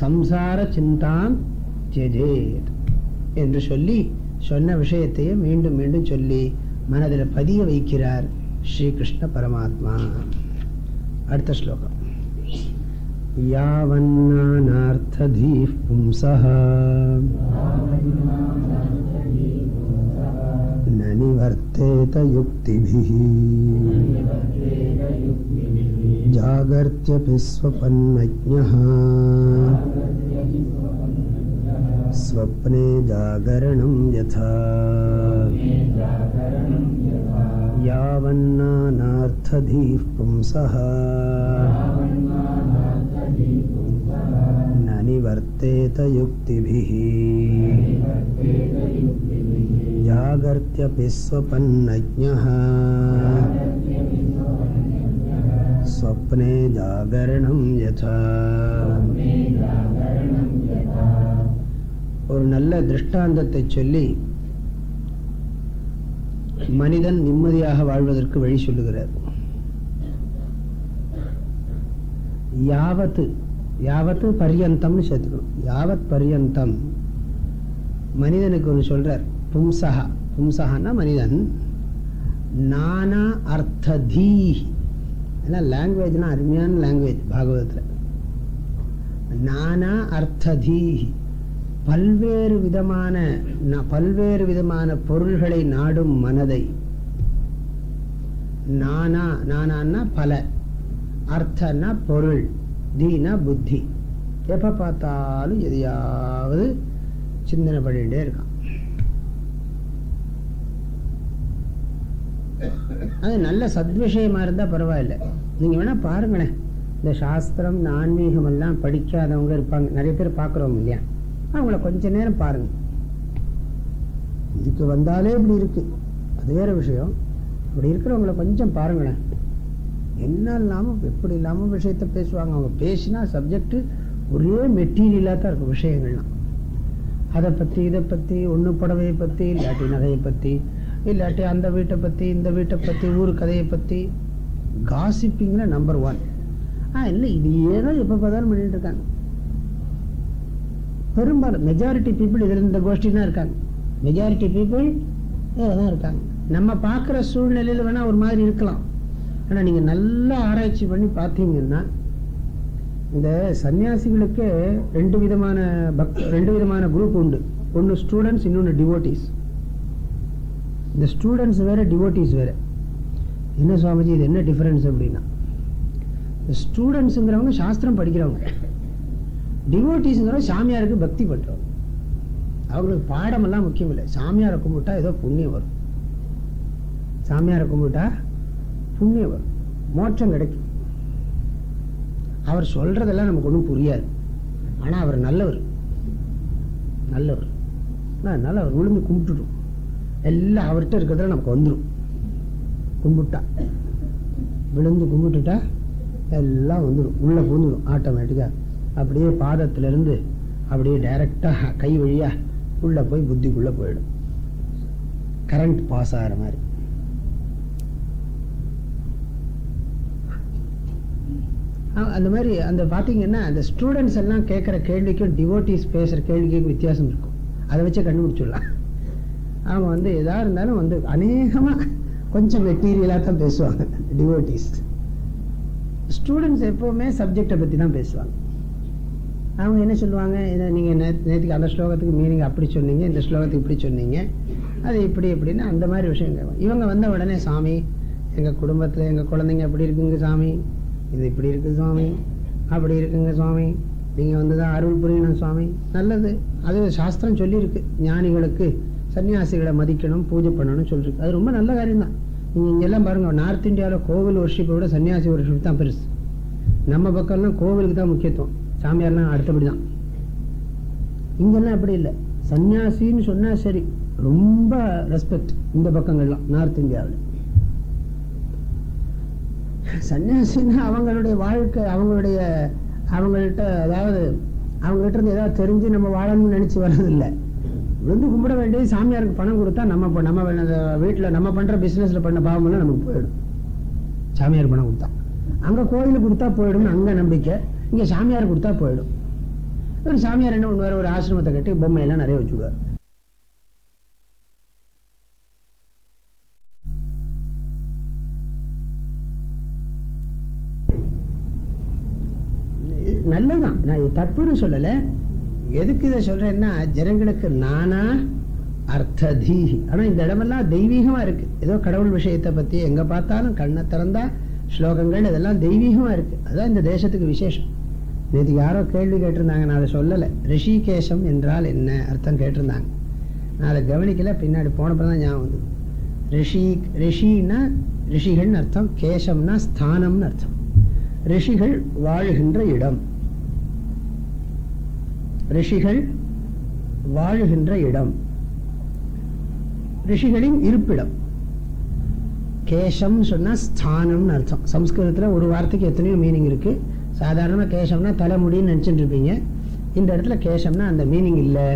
சம்சார சிந்தான் ஜெஜேத் என்று சொல்லி சொன்ன விஷயத்தையே மீண்டும் மீண்டும் சொல்லி மனதில் பதிய வைக்கிறார் ஸ்ரீகிருஷ்ண பரமாத்மா. അടുത്ത ശ്ലോകം. യാവന്നാനാർത്ഥധീഃ പുംസഃ. न निवर्तेत युक्तिभिः जागर्त्यपि स्वपन्नज्ञः स्वप्ने जागरणं यथा यावन्नानार्थधीः पुंसः न निवर्तेत युक्तिभिः जागर्त्यपि स्वपन्नज्ञः स्वप्ने जागरणं यथा ஒரு நல்ல திருஷ்டாந்தத்தை சொல்லி மனிதன் நிம்மதியாக வாழ்வதற்கு வழி சொல்லுகிறார். யாவத்து யாவத்து பரியந்தம்னு சேர்த்துக்கணும். யாவத் பரியந்தம். மனிதனுக்கு ஒன்று சொல்றார். பும்சகா பும்சகான்னா மனிதன். நானா அர்த்ததீ ஏன்னா லாங்குவேஜ்னா அருமையான லாங்குவேஜ் பாகவதத்தில். நானா அர்த்ததீ பல்வேறு விதமான பல்வேறு விதமான பொருள்களை நாடும் மனதை. நானா நானான்னா பல. அர்த்தன்னா பொருள். தீனா புத்தி. எப்போ பார்த்தாலும் எதையாவது சிந்தனை பண்ணிகிட்டே இருக்கான். அது நல்ல சத்விஷயமா இருந்தால் பரவாயில்ல. நீங்கள் வேணால் பாருங்களேன். இந்த சாஸ்திரம் இந்த ஆன்மீகம் எல்லாம் படிக்காதவங்க இருப்பாங்க. நிறைய பேர் பார்க்குறோம் இல்லையா? அவங்கள கொஞ்ச நேரம் பாருங்க. இதுக்கு வந்தாலே இப்படி இருக்கு. அது வேற விஷயம். அப்படி இருக்கிறவங்கள கொஞ்சம் பாருங்களேன். என்ன இல்லாமல் எப்படி இல்லாமல் விஷயத்த பேசுவாங்க? அவங்க பேசினா சப்ஜெக்ட் ஒரே மெட்டீரியலாக தான் இருக்கும் விஷயங்கள்லாம். அதை பற்றி இதை பற்றி ஒன்று புடவையை பற்றி இல்லாட்டி நகையை பற்றி இல்லாட்டி அந்த வீட்டை பற்றி இந்த வீட்டை பற்றி ஊர் கதையை பற்றி காசிப்பிங்கில் நம்பர் ஒன் ஆ இல்லை இது ஏதோ எப்போ பார்த்தாலும் பண்ணிட்டு இருக்காங்க. பெரும்பாலும் மெஜாரிட்டி பீப்புள் இதில் இந்த கோஷ்டி தான் இருக்காங்க. மெஜாரிட்டி பீப்புள் இதில் தான் இருக்காங்க. நம்ம பார்க்குற சூழ்நிலையில் வேணால் ஒரு மாதிரி இருக்கலாம். ஆனால் நீங்கள் நல்லா ஆராய்ச்சி பண்ணி பார்த்தீங்கன்னா இந்த சன்னியாசிகளுக்கு ரெண்டு விதமான பக் ரெண்டு விதமான குரூப் உண்டு. ஒன்று ஸ்டூடெண்ட்ஸ் இன்னொன்று டிவோட்டிஸ் இந்த ஸ்டூடெண்ட்ஸ் வேற டிவோட்டிஸ் வேற. என்ன சுவாமிஜி இது என்ன டிஃப்ரென்ஸ் அப்படின்னா? ஸ்டூடெண்ட்ஸுங்கிறவங்க சாஸ்திரம் படிக்கிறவங்க. டிவோட்டிஸுங்கிறவங்க சாமியாருக்கு பக்தி பண்ணுறோம் அவங்களுக்கு பாடமெல்லாம் முக்கியம் இல்லை சாமியாரை கும்பிட்டா ஏதோ புண்ணியம் வரும். சாமியாரை கும்பிட்டா புண்ணியம் வரும். மோட்சம் கிடைக்கும். அவர் சொல்றதெல்லாம் நமக்கு ஒன்றும் புரியாது. ஆனால் அவர் நல்லவர். நல்லவர். அதனால் அவர் விழுந்து கும்பிட்டுடும். எல்லாம் அவர்கிட்ட இருக்கிறதுல நமக்கு வந்துடும் கும்பிட்டா. விழுந்து கும்பிட்டுட்டா எல்லாம் வந்துடும் உள்ளே பூந்துடும் ஆட்டோமேட்டிக்காக அப்படியே பாதத்திலிருந்து அப்படியே டைரக்டா கை வழியாக உள்ளே போய் புத்திக்குள்ளே போயிடும். கரண்ட் பாஸ் ஆகிற மாதிரி. அந்த மாதிரி அந்த பார்த்தீங்கன்னா அந்த ஸ்டூடெண்ட்ஸ் எல்லாம் கேட்குற கேள்விக்கும் டிவோட்டிஸ் பேசுகிற கேள்விக்கும் வித்தியாசம் இருக்கும். அதை வச்சு கண்டுபிடிச்சிடலாம். அவங்க வந்து எதாக இருந்தாலும் வந்து அநேகமாக கொஞ்சம் மெட்டீரியலாக தான் பேசுவாங்க டிவோட்டிஸ் ஸ்டூடெண்ட்ஸ் எப்போவுமே சப்ஜெக்டை பற்றி தான் பேசுவாங்க. அவங்க என்ன சொல்லுவாங்க? இதை நீங்கள் நேற்றுக்கு அந்த ஸ்லோகத்துக்கு மீனிங் அப்படி சொன்னீங்க இந்த ஸ்லோகத்துக்கு இப்படி சொன்னீங்க. அது இப்படி இப்படின்னு அந்த மாதிரி விஷயம் கேட்பாங்க. இவங்க வந்த உடனே சாமி எங்கள் குடும்பத்தில் எங்கள் குழந்தைங்க எப்படி இருக்குங்க சாமி? இது இப்படி இருக்குது சுவாமி அப்படி இருக்குங்க சுவாமி நீங்கள் வந்து தான் அருள் புரியணும் சுவாமி நல்லது. அது சாஸ்திரம் சொல்லியிருக்கு. ஞானிகளுக்கு சன்னியாசிகளை மதிக்கணும் பூஜை பண்ணணும்னு சொல்லியிருக்கு. அது ரொம்ப நல்ல காரியம் தான் நீங்கள் இங்கெல்லாம் பாருங்கள் நார்த் இந்தியாவில் கோவில் ஒர்ஷிப்பை விட சன்னியாசி ஒர்ஷிப் தான் பெருசு. நம்ம பக்கம்லாம் கோவிலுக்கு தான் முக்கியத்துவம். சாமியார்லாம் அடுத்தபடி தான் இங்கெல்லாம் அப்படி இல்லை. சன்னியாசின்னு சொன்னால் சரி ரொம்ப ரெஸ்பெக்ட் இந்த பக்கங்கள்லாம் நார்த் இந்தியாவில். சன்னியாசின்னா அவங்களுடைய வாழ்க்கை அவங்களுடைய அவங்கள்ட்ட அதாவது அவங்ககிட்ட இருந்து ஏதாவது தெரிஞ்சு நம்ம வாழணும்னு நினச்சி வர்றதில்லை. விழுந்து கும்பிட வேண்டியது சாமியாருக்கு பணம் கொடுத்தா நம்ம நம்ம வீட்டில் நம்ம பண்ணுற பிஸ்னஸில் பண்ண பாவமெல்லாம் நமக்கு போயிடும். சாமியார் பணம் கொடுத்தா. அங்கே கோயிலுக்கு கொடுத்தா போயிடும்னு அங்கே நம்பிக்கை. இங்கே சாமியார் கொடுத்தா போயிடும். ஒரு சாமியார் என்ன பண்ணுவார்? ஒரு ஆசிரமத்தை கட்டி பொம்மையெல்லாம் நிறைய வச்சுக்குவார். நல்லதுதான். நான் தற்போது தப்புன்னு சொல்லலை. எதுக்கு இதை சொல்றேன்னா ஜனங்களுக்கு நானா அர்த்ததி. ஆனா இந்த இடமெல்லாம் தெய்வீகமா இருக்கு. ஏதோ கடவுள் விஷயத்தை பத்தி எங்க பார்த்தாலும் கண்ணை திறந்தா ஸ்லோகங்கள் இதெல்லாம் தெய்வீகமா இருக்கு. அதான் இந்த தேசத்துக்கு விசேஷம். நேற்று யாரோ கேள்வி கேட்டிருந்தாங்க நான் அதை சொல்லலை. ரிஷிகேஷம் என்றால் என்ன? அர்த்தம் கேட்டிருந்தாங்க. நான் அதை கவனிக்கல பின்னாடி போனப்பதான் தான் ஞாபகம் வந்து ரிஷி ரிஷின்னா ரிஷிகள்னு அர்த்தம் கேசம்னா ஸ்தானம்னு அர்த்தம். ரிஷிகள் வாழுகின்ற இடம். ரிஷிகள் வாழுகின்ற இடம். ரிஷிகளின் இருப்பிடம். கேசம் சொன்னா ஸ்தானம்னு அர்த்தம். சம்ஸ்கிருதத்தில் ஒரு வார்த்தைக்கு எத்தனையோ மீனிங் இருக்கு. சாதாரணமா கேசம்னா தலைமுடின்னு நினைச்சிட்டு இருப்பீங்க. இந்த இடத்துல கேசம்னா அந்த மீனிங் இல்லை.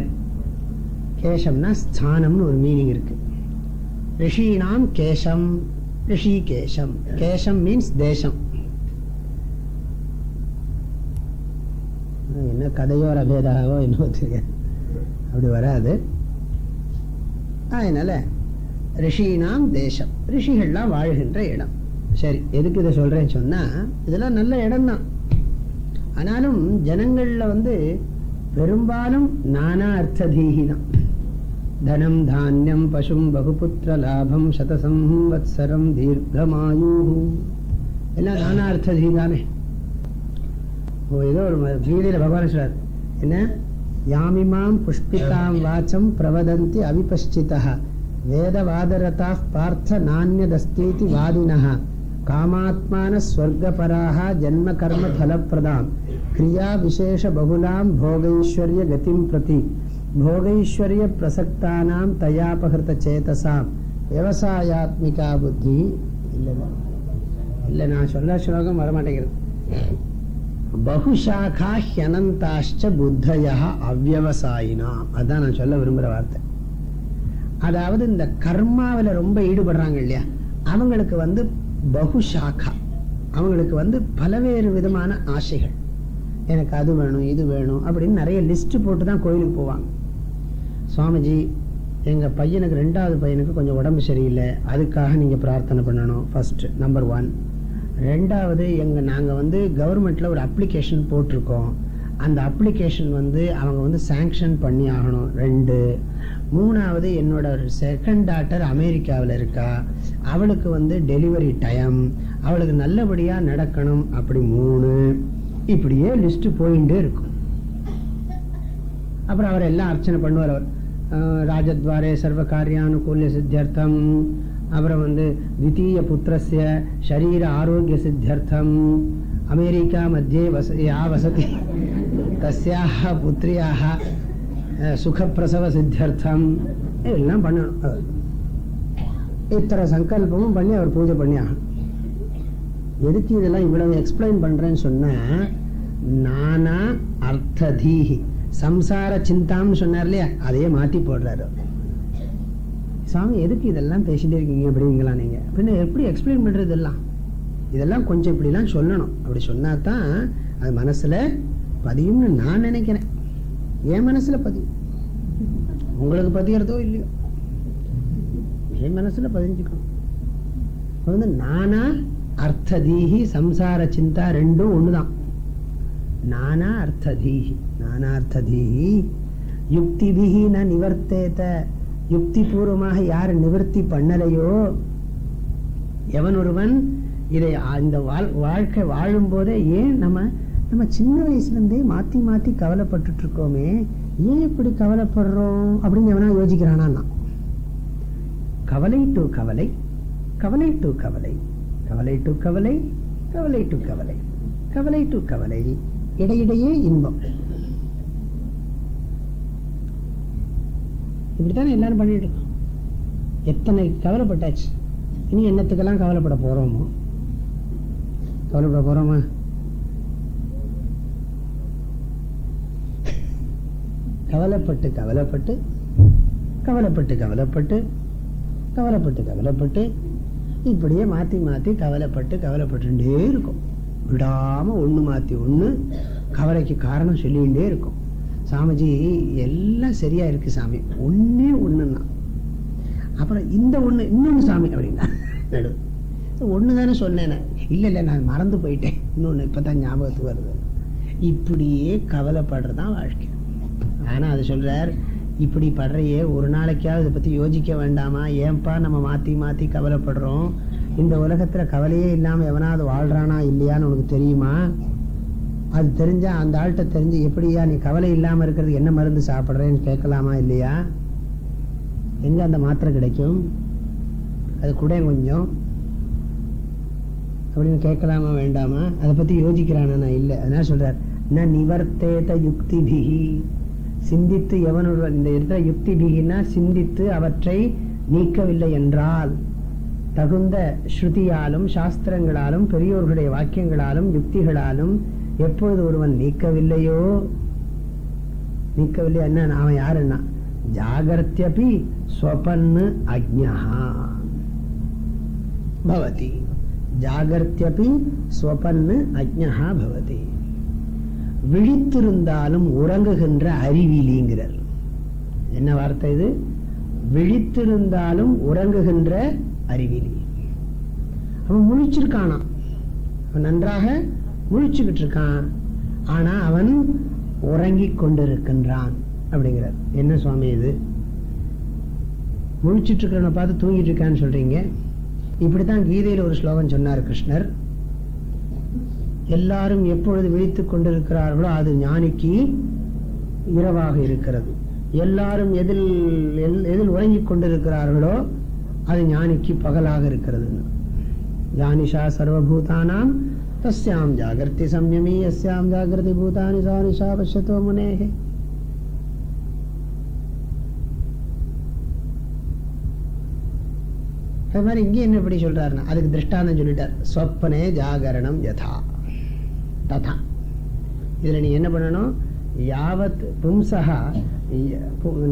கேசம்னா ஸ்தானம்னு ஒரு மீனிங் இருக்கு. ரிஷீனாம் கேசம் ரிஷி கேசம் கேசம் மீன்ஸ் தேசம். என்ன கதையோர என்னவோ தெரியாது அப்படி வராது. அதனால ரிஷினாம் தேசம். ரிஷிகள்லாம் வாழ்கின்ற இடம். சரி எதுக்கு இதை சொல்றேன்னு சொன்னா இதெல்லாம் நல்ல இடம் தான் ஆனாலும் ஜனங்கள்ல வந்து பெரும்பாலும் நானா அர்த்ததீகி தான் தனம் தானியம் பசும் பகுபுத்திர லாபம் சதசம் வத்சரம் தீர்க்கமாயு எல்லாம் நானா அர்த்ததீ தானே ஓ ஏதோ ஒரு ம- கீதையில பகவான் சொல்றார். என்ன? யாமிமாம் புஷ்பிதாம் வாச்சம் பிரவதந்தி அவிபஷ்சிதா வேதவாதரதா பார்த்த நானியதஸ்தீதி வாதினா காமாத்மான ஸ்வர்கபராக ஜன்ம கர்ம ஃபலப்பிரதாம் கிரியா விசேஷ பகுலாம் போகைஸ்வர்ய கதிம் பிரதி போகைஸ்வர்ய பிரசக்தானாம் தயாபகிருத்த சேதசாம் விவசாயாத்மிகா புத்தி இல்லை இல்லை நான் சொல்ல ஸ்லோகம் வரமாட்டேங்கிறது பகுஷாக்கா ஹியனந்தாஷ்ட புத்தயா அவ்வவசாயினா அதான் நான் சொல்ல விரும்புகிற வார்த்தை அதாவது இந்த கர்மாவில் ரொம்ப ஈடுபடுறாங்க இல்லையா அவங்களுக்கு வந்து பகுஷாக்கா. அவங்களுக்கு வந்து பலவேறு விதமான ஆசைகள். எனக்கு அது வேணும் இது வேணும் அப்படின்னு நிறைய லிஸ்ட்டு போட்டு தான் கோயிலுக்கு போவாங்க. சுவாமிஜி எங்கள் பையனுக்கு ரெண்டாவது பையனுக்கு கொஞ்சம் உடம்பு சரியில்லை. அதுக்காக நீங்கள் பிரார்த்தனை பண்ணணும். ஃபஸ்ட்டு நம்பர் ஒன் ரெண்டாவது எங்கள் நாங்கள் வந்து கவர்மெண்ட்டில் ஒரு அப்ளிகேஷன் போட்டிருக்கோம். அந்த அப்ளிகேஷன் வந்து அவங்க வந்து சேங்ஷன் பண்ணி ஆகணும். ரெண்டு மூணாவது என்னோட செகண்ட் டாட்டர் அமெரிக்காவில் இருக்கா. அவளுக்கு வந்து டெலிவரி டைம் அவளுக்கு நல்லபடியாக நடக்கணும் அப்படி மூணு. இப்படியே லிஸ்ட்டு போயிட்டே இருக்கும். அப்புறம் அவர் எல்லாம் அர்ச்சனை பண்ணுவார். அவர் ராஜத்வாரே சர்வ காரியானுகூல்ய சித்தியர்த்தம். அப்புறம் வந்து தித்தீய புத்திரஸ்ய சரீர ஆரோக்கிய சித்தியர்த்தம். அமெரிக்கா மத்தியே வச யா வசதி. தஸ்யாக புத்திரியாக சுகப்பிரசவ சித்தியர்த்தம் எல்லாம் பண்ணணும். அவர். இத்தனை சங்கல்பமும் பண்ணி அவர் பூஜை பண்ணி ஆகணும் எதுக்கு இதெல்லாம் இவ்வளவு எக்ஸ்பிளைன் பண்றேன்னு சொன்னா நானா அர்த்ததீஹி. சம்சார சிந்தான்னு சொன்னார் இல்லையா? அதையே மாத்தி போடுறாரு. சாமி எதுக்கு இதெல்லாம் பேசிட்டே இருக்கீங்க அப்படிங்களா நீங்க? அப்படின்னு எப்படி எக்ஸ்பிளைன் பண்றது இதெல்லாம்? இதெல்லாம் கொஞ்சம் இப்படிலாம் சொல்லணும். அப்படி சொன்னா தான் அது மனசுல பதியும்னு நான் நினைக்கிறேன். என் மனசுல பதியும் உங்களுக்கு பதிகிறதோ இல்லையோ? என் மனசுல பதிஞ்சுக்கணும் வந்து நானா அர்த்ததீஹி சம்சார சிந்தா ரெண்டும் ஒண்ணுதான். நானா அர்த்ததீஹி நானார்த்ததீஹி யுக்திபிஹி ந நிவர்த்தேத்த யுக்தி பூர்வமாக யார் நிவர்த்தி பண்ணலையோ எவன் ஒருவன் இதை இந்த வாழ்- வாழ்க்கை வாழும் போதே ஏன் நம்ம நம்ம சின்ன வயசுல இருந்தே மாத்தி மாத்தி கவலைப்பட்டுட்டு இருக்கோமே ஏன் இப்படி கவலைப்படுறோம் அப்படின்னு எவனா யோசிக்கிறானா கவலை டு கவலை கவலை டு கவலை கவலை டு கவலை கவலை டு கவலை கவலை டு கவலை இடையிடையே இன்பம். இப்படித்தானே எல்லாரும் பண்ணிட்டு இருக்கோம். எத்தனை கவலைப்பட்டாச்சு? இனி என்னத்துக்கெல்லாம் கவலைப்பட போறோமோ? கவலைப்பட போறோமா? கவலைப்பட்டு கவலைப்பட்டு கவலைப்பட்டு கவலைப்பட்டு கவலைப்பட்டு கவலைப்பட்டு இப்படியே மாத்தி மாத்தி கவலைப்பட்டு கவலைப்பட்டுட்டே இருக்கும். விடாம ஒண்ணு மாத்தி ஒண்ணு கவலைக்கு காரணம் சொல்லிகிட்டே இருக்கும். சாமிஜி எல்லாம் சரியா இருக்கு சாமி. ஒண்ணே ஒண்ணுன்னா. அப்புறம் இந்த ஒண்ணு இன்னொன்னு சாமி அப்படின்னா. நடு. ஒன்று தானே சொன்னேன். இல்லை இல்லை நான் மறந்து போயிட்டேன். இன்னொன்று இப்போ தான் ஞாபகத்துக்கு வருது. இப்படியே கவலைப்படுறது தான் வாழ்க்கை. ஆனால் அது சொல்கிறார் இப்படி படுறையே ஒரு நாளைக்காவது இதை பற்றி யோசிக்க வேண்டாமா? ஏன்பா நம்ம மாற்றி மாற்றி கவலைப்படுறோம்? இந்த உலகத்தில் கவலையே இல்லாமல் எவனாவது வாழ்றானா இல்லையான்னு உனக்கு தெரியுமா? அது தெரிஞ்சா அந்த ஆள்கிட்ட தெரிஞ்சு எப்படியா நீ கவலை இல்லாமல் இருக்கிறது என்ன மருந்து சாப்பிட்றேன்னு கேட்கலாமா இல்லையா? எங்கே அந்த மாத்திரை கிடைக்கும்? அது கூட கொஞ்சம். அப்படின்னு கேட்கலாமா வேண்டாமா? அதை பற்றி யோசிக்கிறானா நான் இல்லை. அதனால சொல்றார் ந நிவர்த்தேத யுக்திபிகி சிந்தித்து எவனொருவன் இந்த இடத்துல யுக்தி பிகினா சிந்தித்து அவற்றை நீக்கவில்லை என்றால் தகுந்த ஸ்ருதியாலும் சாஸ்திரங்களாலும் பெரியோர்களுடைய வாக்கியங்களாலும் யுக்திகளாலும் எப்பொழுது ஒருவன் நீக்கவில்லையோ? நீக்கவில்லை என்ன? அவன் யாருன்னா? ஜாகர்த்தியபி ஸ்வபன்னு அஜ்ஞா பவதி. ஜாகர்த்தியபி ஸ்வபன்னு அஜ்ஞா பவதி. விழித்திருந்தாலும் உறங்குகின்ற அறிவிலிங்கிறார் என்ன வார்த்தை இது? விழித்திருந்தாலும் உறங்குகின்ற அறிவிலி. அவன் முழிச்சிருக்கானா? அவன் நன்றாக முழிச்சுக்கிட்டு இருக்கான் ஆனா அவன் உறங்கிக் கொண்டிருக்கின்றான் அப்படிங்கிறார். என்ன சுவாமி இது? முழிச்சிட்டு இருக்கிறவனை பார்த்து தூங்கிட்டு இருக்கான்னு சொல்றீங்க. இப்படித்தான் கீதையில ஒரு ஸ்லோகம் சொன்னார் கிருஷ்ணர். எல்லாரும் எப்பொழுது விழித்துக் கொண்டிருக்கிறார்களோ அது ஞானிக்கு இரவாக இருக்கிறது. எல்லாரும் எதில் எல்- எதில் உறங்கிக் கொண்டிருக்கிறார்களோ அது ஞானிக்கு பகலாக இருக்கிறது. ஜானிஷா சர்வபூதானாம் தஸ்யாம் ஜாகிரதி சம்யமி எஸ்யாம் ஜாகிரதி பூதானி சானிஷா பஷ்யத்தோ முனேஹே. அது மாதிரி இங்கே என்ன இப்படி சொல்றாருன்னா அதுக்கு திருஷ்டாந்தம் சொல்லிட்டார். சொப்பனே ஜாகரணம் யதா. ததா. இதில் நீ என்ன பண்ணணும்? யாவத் பும்சா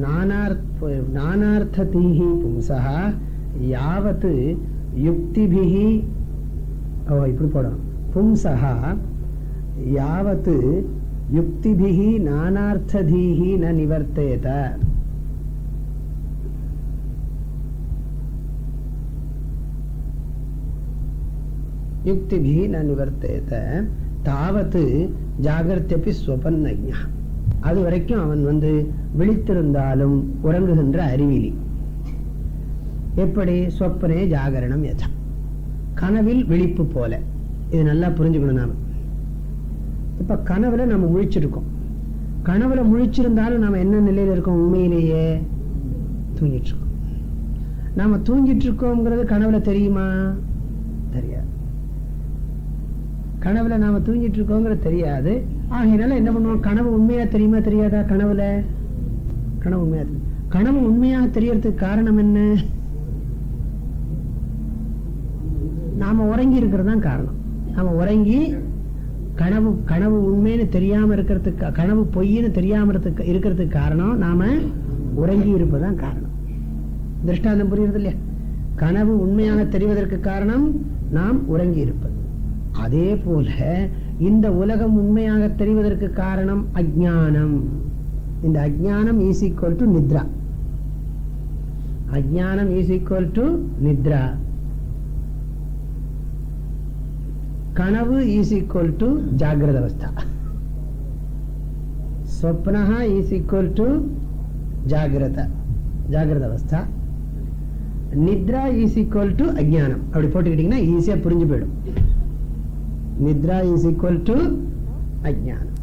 நானார்த்த நானார்த்ததீஹி பும்சா யாவத் யுக்திபிஹி ஓ இப்படி போடணும். பும்சா யாவத் யுக்திபிஹி நானார்த்ததீஹி ந நிவர்த்தேத. யுக்திபிஹி ந நிவர்த்தேத. தாவத்து ஜாகிரத்தியப்பி ஸ்வபன்னஜா அது வரைக்கும் அவன் வந்து விழித்திருந்தாலும் உறங்குகின்ற அறிவிலி. எப்படி? சொப்பனே ஜாகரணம் யதா. கனவில் விழிப்பு போல. இது நல்லா புரிஞ்சுக்கணும் நாம. இப்ப கனவுல நம்ம முழிச்சிருக்கோம். கனவுல முழிச்சிருந்தாலும் நாம என்ன நிலையில இருக்கோம்? உண்மையிலேயே தூங்கிட்டு இருக்கோம். நாம தூங்கிட்டு இருக்கோங்கிறது கனவுல தெரியுமா? தெரியாது. கனவுல நாம தூங்கிட்டு இருக்கோங்கிறது தெரியாது. ஆகையினால என்ன பண்ணுவோம்? கனவு உண்மையா தெரியுமா தெரியாதா? கனவுல? கனவு உண்மையா தெரியும். கனவு உண்மையாக தெரியறதுக்கு காரணம் என்ன? நாம உறங்கி இருக்கிறது தான் காரணம். நாம உறங்கி கனவு கனவு உண்மைன்னு தெரியாம இருக்கிறதுக்கு கனவு பொய்ன்னு தெரியாம இருக்கிறதுக்கு இருக்கிறதுக்கு காரணம் நாம உறங்கி இருப்பதுதான் காரணம். திருஷ்டாந்தம் புரியுறது இல்லையா கனவு உண்மையாக தெரிவதற்கு காரணம் நாம் உறங்கி இருப்பது. அதே போல இந்த உலகம் உண்மையாக தெரிவதற்கு காரணம் அஜானம் இந்த அஜானம் ஈஸ் ஈக்குவல் டு நித்ரா. அஜானம் இஸ் ஈக்குவல் டு நித்ரா. கனவு இஸ் ஈக்குவல் டு ஜாகிரத அவஸ்தா. ஸ்வப்னஹ இஸ் ஈக்குவல் டு ஜாகிரத ஜாகிரத அவஸ்தா. நித்ரா இஸ் ஈக்குவல் டு அஜானம் அப்படி போட்டுக்கிட்டீங்கன்னா ஈஸியா புரிஞ்சு போயிடும். நித்ரா இஸ் ஈக்குவல் டு அஜானம்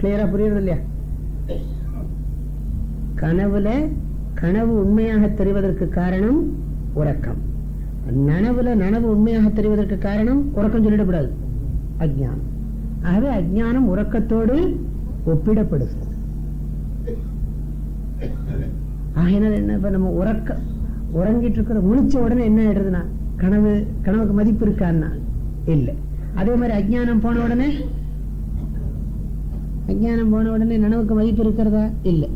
கிளியரா புரியுறது இல்லையா? கனவுல கனவு உண்மையாக தெரிவதற்கு காரணம் உறக்கம். நனவுல நனவு உண்மையாக தெரிவதற்கு காரணம் உறக்கம் சொல்லிடக்கூடாது. அஜ்ஞானம். ஆகவே அஜ்ஞானம் உறக்கத்தோடு ஒப்பிடப்படுகிறது. ஆகினால் என்ன இப்ப நம்ம உறக்க உறங்கிட்டு இருக்கிற முழிச்ச உடனே என்ன ஆயிடுறதுன்னா கனவு கனவுக்கு மதிப்பு இருக்கான்னா? இல்லை. அதே மாதிரி அஜ்ஞானம் போன உடனே அஜ்ஞானம் போன உடனே நனவுக்கு மதிப்பு இருக்கிறதா? இல்லை.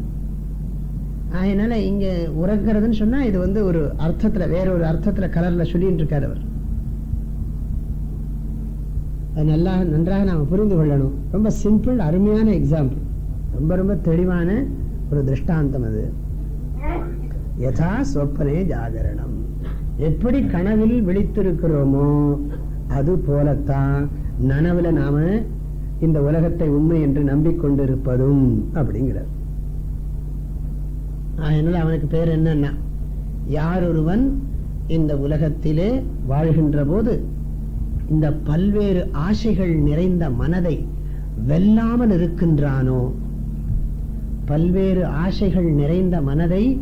அதனால இங்க உறங்குறதுன்னு சொன்னா இது வந்து ஒரு அர்த்தத்துல வேற ஒரு அர்த்தத்துல கலர்ல சொல்லிட்டு இருக்காரு அவர். அது நல்லா நன்றாக நாம புரிந்து கொள்ளணும். ரொம்ப சிம்பிள் அருமையான எக்ஸாம்பிள் ரொம்ப ரொம்ப தெளிவான ஒரு திருஷ்டாந்தம் அது. யதா சொப்பனே ஜாகரணம் எப்படி கனவில் விழித்திருக்கிறோமோ அது போலத்தான் நனவுல நாம இந்த உலகத்தை உண்மை என்று நம்பிக்கொண்டிருப்பதும் அப்படிங்கிறார். அதனால அவனுக்கு பேர் என்னன்னா யார் ஒருவன் இந்த உலகத்திலே வாழ்கின்ற போது இந்த பல்வேறு ஆசைகள் நிறைந்த மனதை வெல்லாமல் இருக்கின்றானோ பல்வேறு ஆசைகள் நிறைந்த மனதை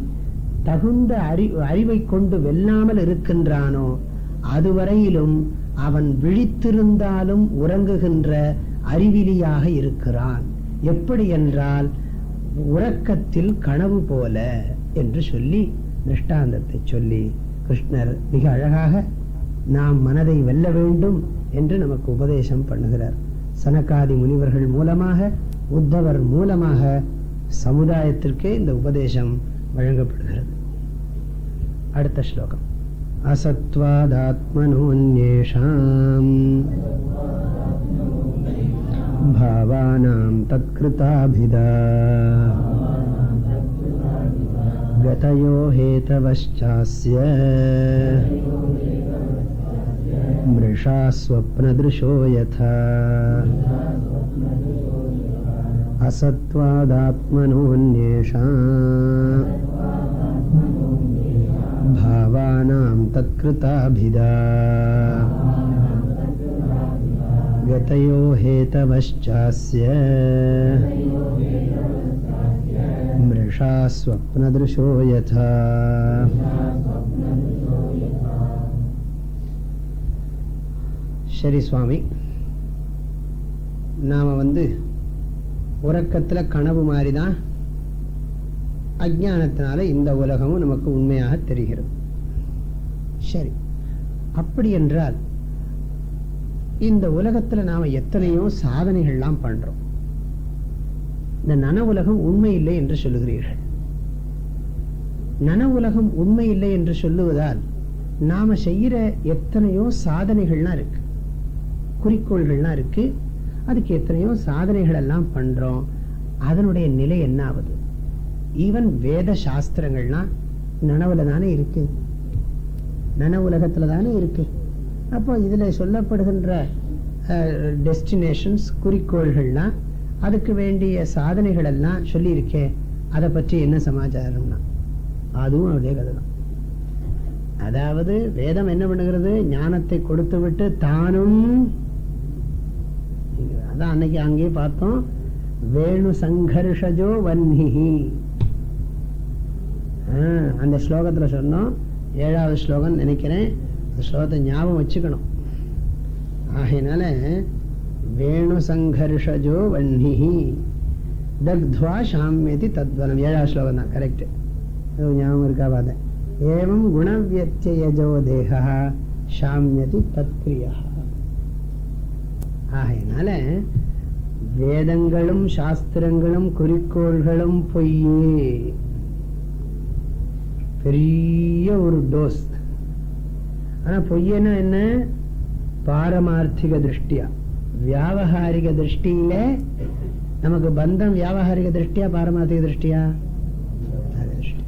தகுந்த அறி அறிவை கொண்டு வெல்லாமல் இருக்கின்றானோ அதுவரையிலும் அவன் விழித்திருந்தாலும் உறங்குகின்ற அறிவிலியாக இருக்கிறான். எப்படி என்றால் உறக்கத்தில் கனவு போல என்று சொல்லி திருஷ்டாந்தத்தை சொல்லி கிருஷ்ணர் மிக அழகாக நாம் மனதை வெல்ல வேண்டும் என்று நமக்கு உபதேசம் பண்ணுகிறார். சனகாதி முனிவர்கள் மூலமாக உத்தவர் மூலமாக சமுதாயத்திற்கே இந்த உபதேசம் வழங்கப்படுகிறது. अर्थश्लोकम् असत्त्वादात्मनोऽन्येषाम् भावानाम् तत्कृताभिधा गतयो हेतवश्चास्य मृषा स्वप्नदृशो यथा असत्त्वादात्मनोऽन्येषाम् भावानां तत्कृताभिदा गतयो हेतवश्चास्य मृषा स्वप्नदृशो यथा சரி சுவாமி நாம் வந்து உறக்கத்தில் கனவு மாதிரி தான் அஜானத்தினால இந்த உலகமும் நமக்கு உண்மையாக தெரிகிறது சரி. அப்படி என்றால் இந்த உலகத்துல நாம எத்தனையோ சாதனைகள்லாம் பண்றோம். இந்த நன உலகம் உண்மை இல்லை என்று சொல்லுகிறீர்கள். நன உலகம் உண்மை இல்லை என்று சொல்லுவதால் நாம செய்யற எத்தனையோ சாதனைகள்லாம் இருக்கு. குறிக்கோள்கள்லாம் இருக்கு. அதுக்கு எத்தனையோ சாதனைகள் எல்லாம் பண்றோம். அதனுடைய நிலை என்ன ஆகுது? ஈவன் வேத சாஸ்திரங்கள்லாம் நனவுல தானே இருக்கு. நன உலகத்துல தானே இருக்கு. அப்போ இதில் சொல்லப்படுகின்ற டெஸ்டினேஷன்ஸ் குறிக்கோள்கள்லாம் அதுக்கு வேண்டிய சாதனைகள் எல்லாம் சொல்லியிருக்கேன் அதை பற்றி என்ன சமாச்சாரம்னா அதுவும் அதே கதை தான் அதாவது வேதம் என்ன பண்ணுகிறது? ஞானத்தை கொடுத்து விட்டு தானும் அதான் அன்னைக்கு அங்கேயே பார்த்தோம் வேணு சங்கர்ஷஜோ வன்னிஹி அந்த ஸ்லோகத்துல சொன்னோம் ஏழாவது ஸ்லோகம் நினைக்கிறேன். அந்த ஸ்லோகத்தை ஞாபகம் வச்சுக்கணும். ஆகையினால வேணு சங்கர்ஷஜோ வன்னிஹி தக்துவா சாமியதி தத்வனம் ஏழாவது ஸ்லோகம் தான் கரெக்டு அது ஞாபகம் இருக்கா பார்த்தேன் ஏவம் குணவியத்தியஜோ தேகா சாமியதி தத்கிரியா ஆகையினால வேதங்களும் சாஸ்திரங்களும் குறிக்கோள்களும் பொய்யே. பெரிய ஒரு டோஸ் ஆனா பொய்யனா என்ன? பாரமார்த்திக திருஷ்டியா. வியாபகாரிக திருஷ்டியில நமக்கு பந்தம் வியாபகாரிக திருஷ்டியா பாரமார்த்திக திருஷ்டியா? திருஷ்டி.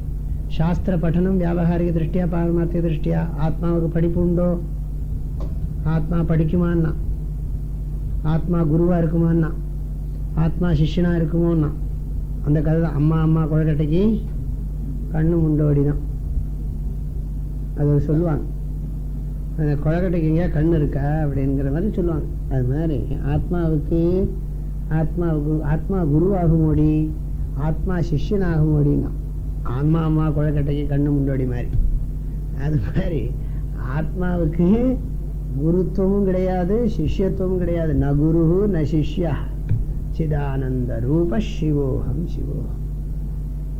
சாஸ்திர பட்டனம் வியாபகாரிக திருஷ்டியா பாரமார்த்திக திருஷ்டியா? ஆத்மாவுக்கு படிப்பு உண்டோ? ஆத்மா படிக்குமான்னா? ஆத்மா குருவா இருக்குமான்னா? ஆத்மா சிஷ்யனா இருக்குமோன்னா? அந்த கதை தான் அம்மா அம்மா குழக்கட்டைக்கு கண்ணு முண்டோடி தான் அது சொல்லுவாங்க. அந்த குழக்கட்டைக்கு எங்கேயா கண் இருக்கா அப்படிங்கிற மாதிரி சொல்லுவாங்க. அது மாதிரி ஆத்மாவுக்கு ஆத்மாவுக்கு ஆத்மா குருவாகுமோடி ஆத்மா சிஷ்யன் சிஷ்யனாகுமோடின்னா ஆன்மா அம்மா குழக்கட்டைக்கு கண்ணு முண்டோடி மாதிரி. அது மாதிரி ஆத்மாவுக்கு குருத்துவமும் கிடையாது சிஷ்யத்துவமும் கிடையாது. ந குரு ந சிஷ்யா. சிதானந்த ரூப சிவோகம் சிவோகம்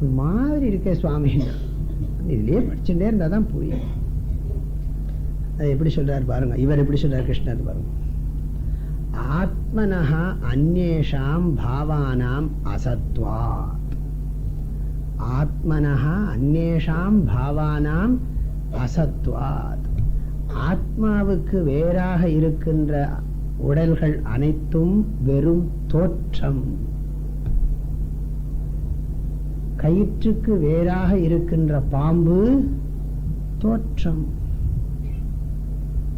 மாதிரி இருக்கே சுவாமின்னா இதுலயே படிச்சுட்டே இருந்தா தான் புரியும். அது எப்படி சொல்றாரு பாருங்க. இவர் எப்படி சொல்றாரு கிருஷ்ணர் பாருங்க. ஆத்மனஹா அந்நேஷாம் பாவானாம் அசத்வாத். ஆத்மனஹா அந்நேஷாம் பாவானாம் அசத்வாத். ஆத்மாவுக்கு வேறாக இருக்கின்ற உடல்கள் அனைத்தும் வெறும் தோற்றம். கயிற்றுக்கு வேறாக இருக்கின்ற பாம்பு தோற்றம்.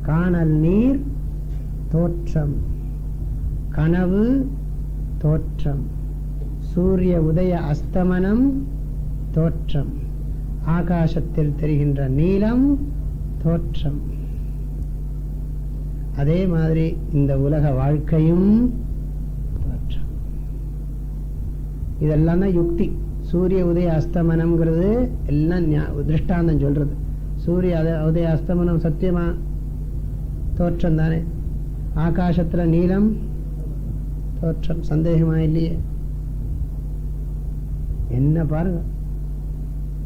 காணல் நீர் தோற்றம். கனவு தோற்றம். சூரிய உதய அஸ்தமனம் தோற்றம். ஆகாசத்தில் தெரிகின்ற நீலம் தோற்றம். அதே மாதிரி இந்த உலக வாழ்க்கையும் தோற்றம். இதெல்லாம் தான் யுக்தி. சூரிய உதய அஸ்தமனம்ங்கிறது எல்லாம் திருஷ்டாந்தம் சொல்றது. சூரிய உதய அஸ்தமனம் சத்தியமா? தோற்றம் தானே. ஆகாசத்துல நீலம் தோற்றம் சந்தேகமா இல்லையே? என்ன பாருங்க.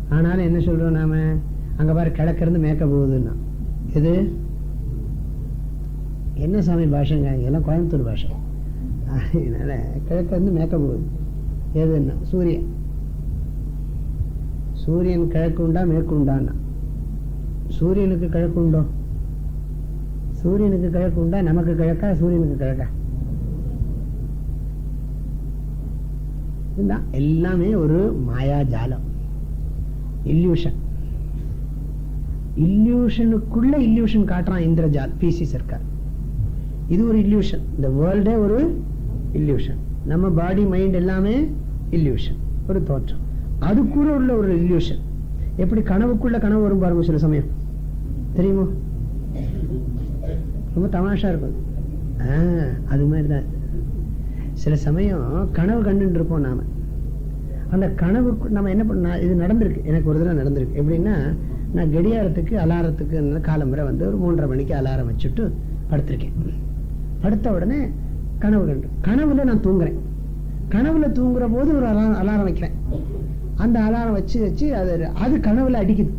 ஆனாலும் என்ன சொல்றோம் நாம? அங்க பாரு கிழக்கிருந்து மேக்க போகுதுன்னா. எது? என்ன சாமி பாஷைங்க? எல்லாம் கோயம்புத்தூர் பாஷை. அதனால கிழக்கிருந்து மேக்க போகுது. எதுன்னா? சூரியன். சூரியன் கிழக்குண்டா உண்டா மேற்கு சூரியனுக்கு கிழக்குண்டோ? சூரியனுக்கு கிழக்குண்டா நமக்கு கிழக்கா சூரியனுக்கு கிழக்கா? இதுதான் எல்லாமே ஒரு மாயாஜாலம். இல்யூஷன் இல்யூஷனுக்குள்ள இல்யூஷன் காட்டுறான் இந்திரஜால் பிசி சர்க்கார். இது ஒரு இல்யூஷன் இந்த வேர்ல்டே ஒரு இல்யூஷன் நம்ம பாடி மைண்ட் எல்லாமே இல்யூஷன் ஒரு தோற்றம். அது கூட உள்ள ஒரு இல்யூஷன் எப்படி கனவுக்குள்ள கனவு வரும் பாருங்க சில சமயம். தெரியுமோ? ரொம்ப தமாஷா இருக்கும். அது மாதிரி தான் சில சமயம் கனவு கண்டுட்டு இருப்போம் நாம. அந்த கனவுக்கு நம்ம என்ன பண்ண இது நடந்திருக்கு. எனக்கு ஒரு தடவை நடந்திருக்கு. எப்படின்னா நான் கடியாரத்துக்கு அலாரத்துக்கு காலம்புரை வந்து ஒரு மூன்றரை மணிக்கு அலாரம் வச்சுட்டு படுத்திருக்கேன். படுத்த உடனே கனவு கண்டு கனவுல நான் தூங்குறேன். கனவுல தூங்குற போது ஒரு அலாரம் அலாரம் வைக்கிறேன். அந்த அலாரம் வச்சு வச்சு அது அது கனவுல அடிக்குது.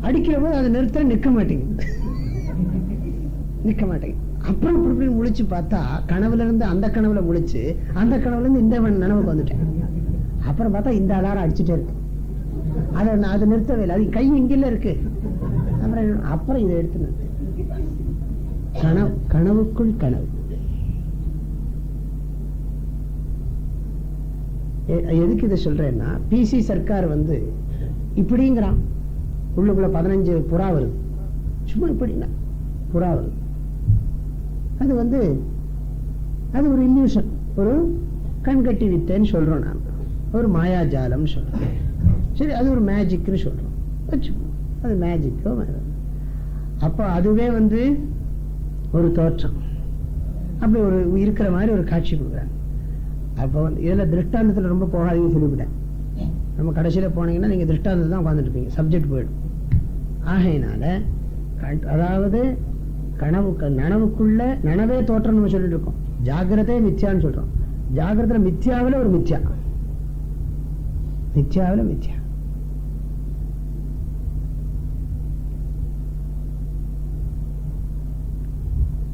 அடிக்கிற போது அதை நிறுத்த நிற்க மாட்டேங்குது. நிற்க மாட்டேங்குது. அப்புறம் இப்படி முழிச்சு பார்த்தா கனவுல இருந்து அந்த கனவுல முழிச்சு அந்த கனவுல இருந்து இந்த நனவுக்கு வந்துட்டேன். அப்புறம் பார்த்தா இந்த அலாரம் அடிச்சுட்டே இருக்கு. அதை நான் அதை நிறுத்தவே இல்லை. அது கை இங்கெல்லாம் இருக்கு. அப்புறம் அப்புறம் இதை எடுத்து கனவு கனவுக்குள் கனவு. எதுக்கு இதை சொல்றேன்னா பிசி சர்க்கார் வந்து இப்படிங்கிறான். உள்ளுக்குள்ள பதினஞ்சு புறா வருது. சும்மா இப்படின்னா புறா வருது. அது வந்து அது ஒரு இல்யூஷன் ஒரு கண்கட்டி வித்தைன்னு சொல்றோம் நான் ஒரு மாயாஜாலம்னு சொல்றோம். சரி அது ஒரு மேஜிக்னு சொல்றோம். வச்சுக்கோ அது மேஜிக்கோ அப்போ அதுவே வந்து ஒரு தோற்றம். அப்படி ஒரு இருக்கிற மாதிரி ஒரு காட்சி கொடுக்குறாங்க அப்போ வந்து இதில் திருஷ்டாந்தத்தில் ரொம்ப போகாதீங்கன்னு சொல்லிவிட்டேன். நம்ம கடைசியில் போனீங்கன்னா நீங்கள் திருஷ்டாந்தத்தில் தான் உட்காந்துட்டு இருப்பீங்க சப்ஜெக்ட் போயிடும். ஆகையினால அதாவது கனவு நனவுக்குள்ள நனவே தோற்றம் நம்ம சொல்லிட்டு இருக்கோம். ஜாகிரதே மித்யான்னு சொல்றோம். ஜாகிரதையில மித்யாவில் ஒரு மித்யா. மித்யாவில் மித்யா.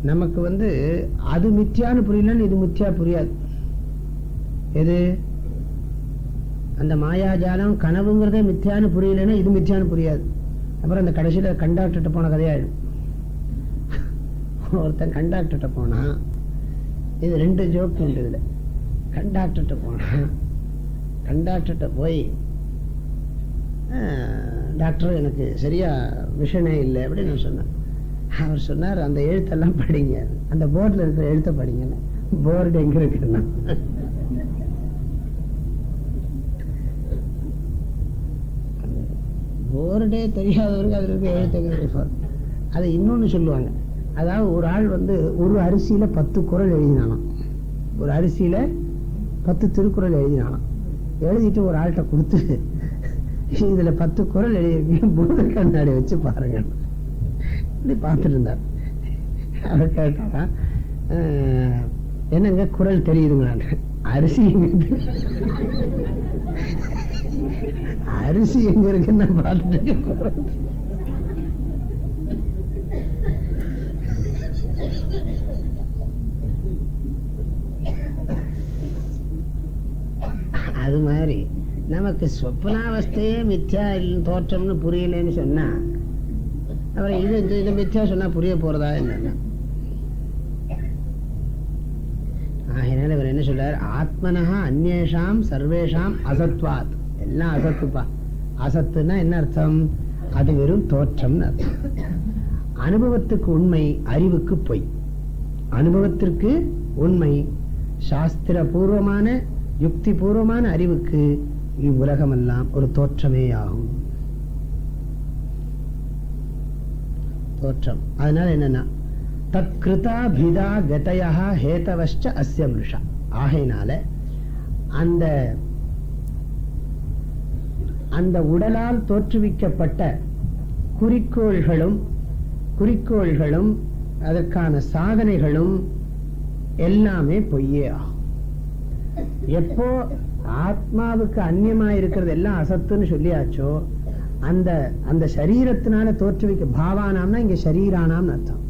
நமக்கு வந்து அது மித்யான்னு புரியலன்னு இது மித்யா புரியாது. எது? அந்த மாயாஜாலம் கனவுங்கிறதே மித்தியான்னு புரியலன்னா இது மித்தியான்னு புரியாது. அப்புறம் அந்த கடைசியில கண்டாக்டர்கிட்ட போன கதையாயிடும் ஒருத்தன் கண்டாக்டர்கிட்ட போனா இது ரெண்டு ஜோக் உண்டு இதில். கண்டாக்டர்கிட்ட போனான் கண்டாக்டர்கிட்ட போய் டாக்டர் எனக்கு சரியா விஷனே இல்லை அப்படின்னு நான் சொன்னேன். அவர் சொன்னார் அந்த எழுத்தெல்லாம் படிங்க. அந்த போர்டில் இருக்கிற எழுத்தை படிங்கன்னு. போர்டு எங்க இருக்குன்னா போர்டே தெரியாதவருக்கு அதில் இருக்க எழுத்துங்க அதை இன்னொன்று சொல்லுவாங்க. அதாவது ஒரு ஆள் வந்து ஒரு அரிசியில் பத்து குரல் எழுதினானாம். ஒரு அரிசியில பத்து திருக்குறள் எழுதினானாம். எழுதிட்டு ஒரு ஆள்கிட்ட கொடுத்து இதுல பத்து குரல் எழுதியிருக்கேன் பூத கண்ணாடி வச்சு பாருங்க. இப்படி பார்த்துட்டு இருந்தார். அவர் கேட்டாரா என்னங்க குரல் தெரியுதுங்களான்னு? அரிசி. அரிசி எங்க இருக்குன்னு பார்த்துட்டு அது மாதிரி நமக்கு சொப்னாவஸ்தையே மித்யா தோற்றம்னு புரியலன்னு சொன்னா அப்புறம் இது இந்த இது மித்யா சொன்னா புரிய போறதா என்ன? ஆகினால இவர் என்ன சொல்றார்? ஆத்மனா அந்நேஷாம் சர்வேஷாம் அசத்வாத். எல்லாம் அசத்துப்பா. அசத்துனா என்ன அர்த்தம்? அது வெறும் தோற்றம்னு அர்த்தம். அனுபவத்துக்கு உண்மை அறிவுக்கு பொய். அனுபவத்திற்கு உண்மை சாஸ்திர பூர்வமான யுக்தி பூர்வமான அறிவுக்கு இவ்வுலகமெல்லாம் ஒரு தோற்றமே ஆகும். தோற்றம். அதனால என்னன்னா தத்கிருதா பிதா கதையா ஹேதவஷ்ட அஸ்ய மிருஷா. ஆகையினால அந்த அந்த உடலால் தோற்றுவிக்கப்பட்ட குறிக்கோள்களும் குறிக்கோள்களும் அதற்கான சாதனைகளும் எல்லாமே பொய்யே ஆகும். எப்போ ஆத்மாவுக்கு அந்நியமா இருக்கிறது எல்லாம் அசத்துன்னு சொல்லியாச்சோ அந்த அந்த சரீரத்தினால தோற்றுவிக்க பாவானாம்னா இங்க சரீரானாம் அர்த்தம்.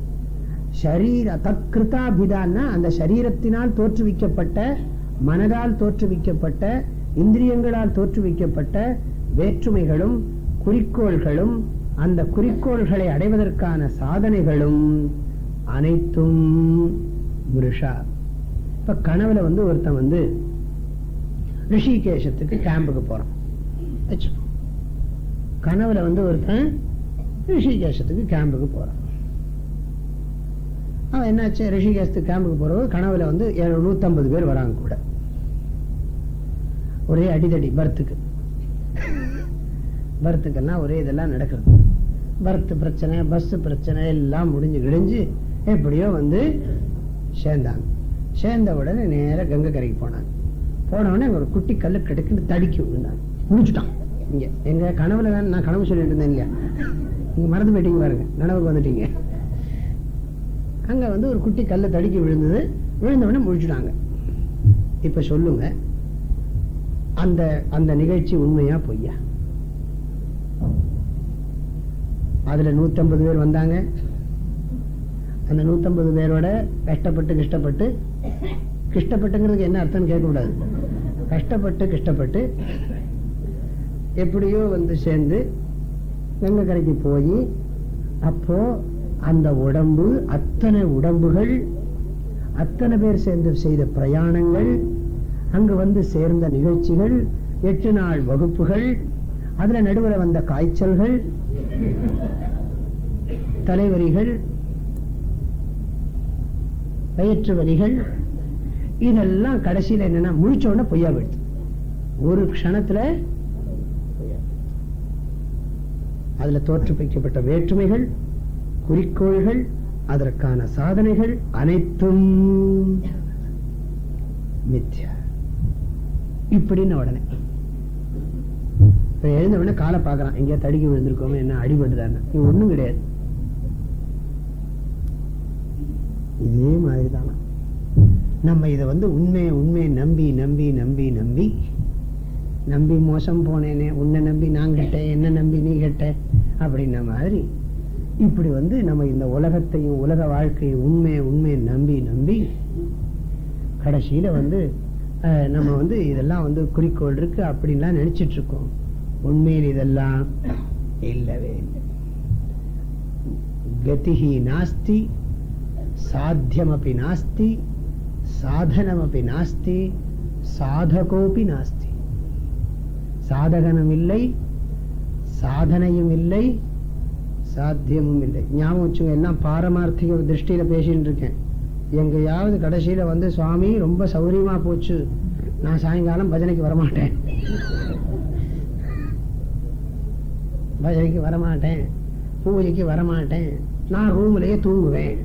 ஷரீர தத்கிருதாபிதான்னா அந்த சரீரத்தினால் தோற்றுவிக்கப்பட்ட மனதால் தோற்றுவிக்கப்பட்ட இந்திரியங்களால் தோற்றுவிக்கப்பட்ட வேற்றுமைகளும் குறிக்கோள்களும் அந்த குறிக்கோள்களை அடைவதற்கான சாதனைகளும் அனைத்தும் புருஷா இப்ப கனவுல வந்து ஒருத்தன் வந்து ரிஷிகேஷத்துக்கு கேம்புக்கு போறான். கனவுல வந்து ஒருத்தன் ரிஷிகேஷத்துக்கு கேம்புக்கு போறான். அவன் என்னாச்சு? ரிஷிகேஷத்துக்கு கேம்புக்கு போறவங்க கனவுல வந்து நூத்தம்பது பேர் வராங்க கூட. ஒரே அடிதடி பர்த்துக்கு பர்த்துக்கெல்லாம் ஒரே இதெல்லாம் நடக்கிறது. பர்த் பிரச்சனை பஸ் பிரச்சனை எல்லாம் முடிஞ்சு கிழிஞ்சு எப்படியோ வந்து சேர்ந்தாங்க சேர்ந்த உடனே நேராக கங்கை கரைக்கு போனாங்க போன உடனே ஒரு குட்டி கல்லு கிடைக்குன்னு தடுக்கி விழுந்தாங்க முடிச்சுட்டான். இங்கே எங்க கனவுல தான் நான் கனவு சொல்லிட்டு இருந்தேன் இல்லையா? நீங்க மறந்து போயிட்டீங்க பாருங்க. நனவுக்கு வந்துட்டீங்க. அங்க வந்து ஒரு குட்டி கல்ல தடுக்கி விழுந்தது. விழுந்தவுடனே முடிச்சுட்டாங்க. இப்ப சொல்லுங்க. அந்த அந்த நிகழ்ச்சி உண்மையா பொய்யா? அதுல நூத்தம்பது பேர் வந்தாங்க. அந்த நூத்தம்பது பேரோட கஷ்டப்பட்டு கஷ்டப்பட்டு கஷ்டப்பட்டுங்கிறதுக்கு என்ன அர்த்தம் கேட்கக்கூடாது. கஷ்டப்பட்டு கஷ்டப்பட்டு எப்படியோ வந்து சேர்ந்து கங்கை கரைக்கு போய் அப்போ அந்த உடம்பு அத்தனை உடம்புகள் அத்தனை பேர் சேர்ந்து செய்த பிரயாணங்கள் அங்கு வந்து சேர்ந்த நிகழ்ச்சிகள் எட்டு நாள் வகுப்புகள் அதுல நடுவில் வந்த காய்ச்சல்கள் தலைவரிகள் பயிற்று வரிகள் இதெல்லாம் கடைசியில் என்னன்னா முழிச்ச உடனே பொய்யா போயிடுது. ஒரு க்ஷணத்துல அதுல தோற்றுவிக்கப்பட்ட வேற்றுமைகள் குறிக்கோள்கள் அதற்கான சாதனைகள் அனைத்தும் மித்யா. இப்படின்னு உடனே. இப்ப எழுந்த உடனே காலை பார்க்குறான். எங்கேயா தடுக்கி விழுந்திருக்கோமே என்ன அடிபடுதான்னு இது ஒன்றும் கிடையாது. இதே மாதிரி தானா நம்ம இதை வந்து உண்மையை உண்மையை நம்பி நம்பி நம்பி நம்பி நம்பி மோசம் போனேனே உன்னை நம்பி நான் கெட்டேன் என்ன நம்பி நீ கெட்ட அப்படின்ன மாதிரி இப்படி வந்து நம்ம இந்த உலகத்தையும் உலக வாழ்க்கையும் உண்மையை உண்மையை நம்பி நம்பி கடைசியில வந்து நம்ம வந்து இதெல்லாம் வந்து குறிக்கோள் இருக்கு அப்படின்லாம் நினைச்சிட்டு இருக்கோம். உண்மையில் இதெல்லாம் இல்லவே இல்லை. கதிகி நாஸ்தி சாத்தியமபி நாஸ்தி சாதனமபி நாஸ்தி சாதகோபி நாஸ்தி. சாதகனும் இல்லை சாதனையும் இல்லை சாத்தியமும் இல்லை ஞாபகம் வச்சுங்க எல்லாம் பாரமார்த்திக திருஷ்டியில பேசிட்டு இருக்கேன் எங்கேயாவது கடைசியில வந்து சுவாமி ரொம்ப சௌரியமா போச்சு. நான் சாயங்காலம் பஜனைக்கு வரமாட்டேன். பஜனைக்கு வரமாட்டேன். பூஜைக்கு வரமாட்டேன். நான் ரூம்லயே தூங்குவேன்.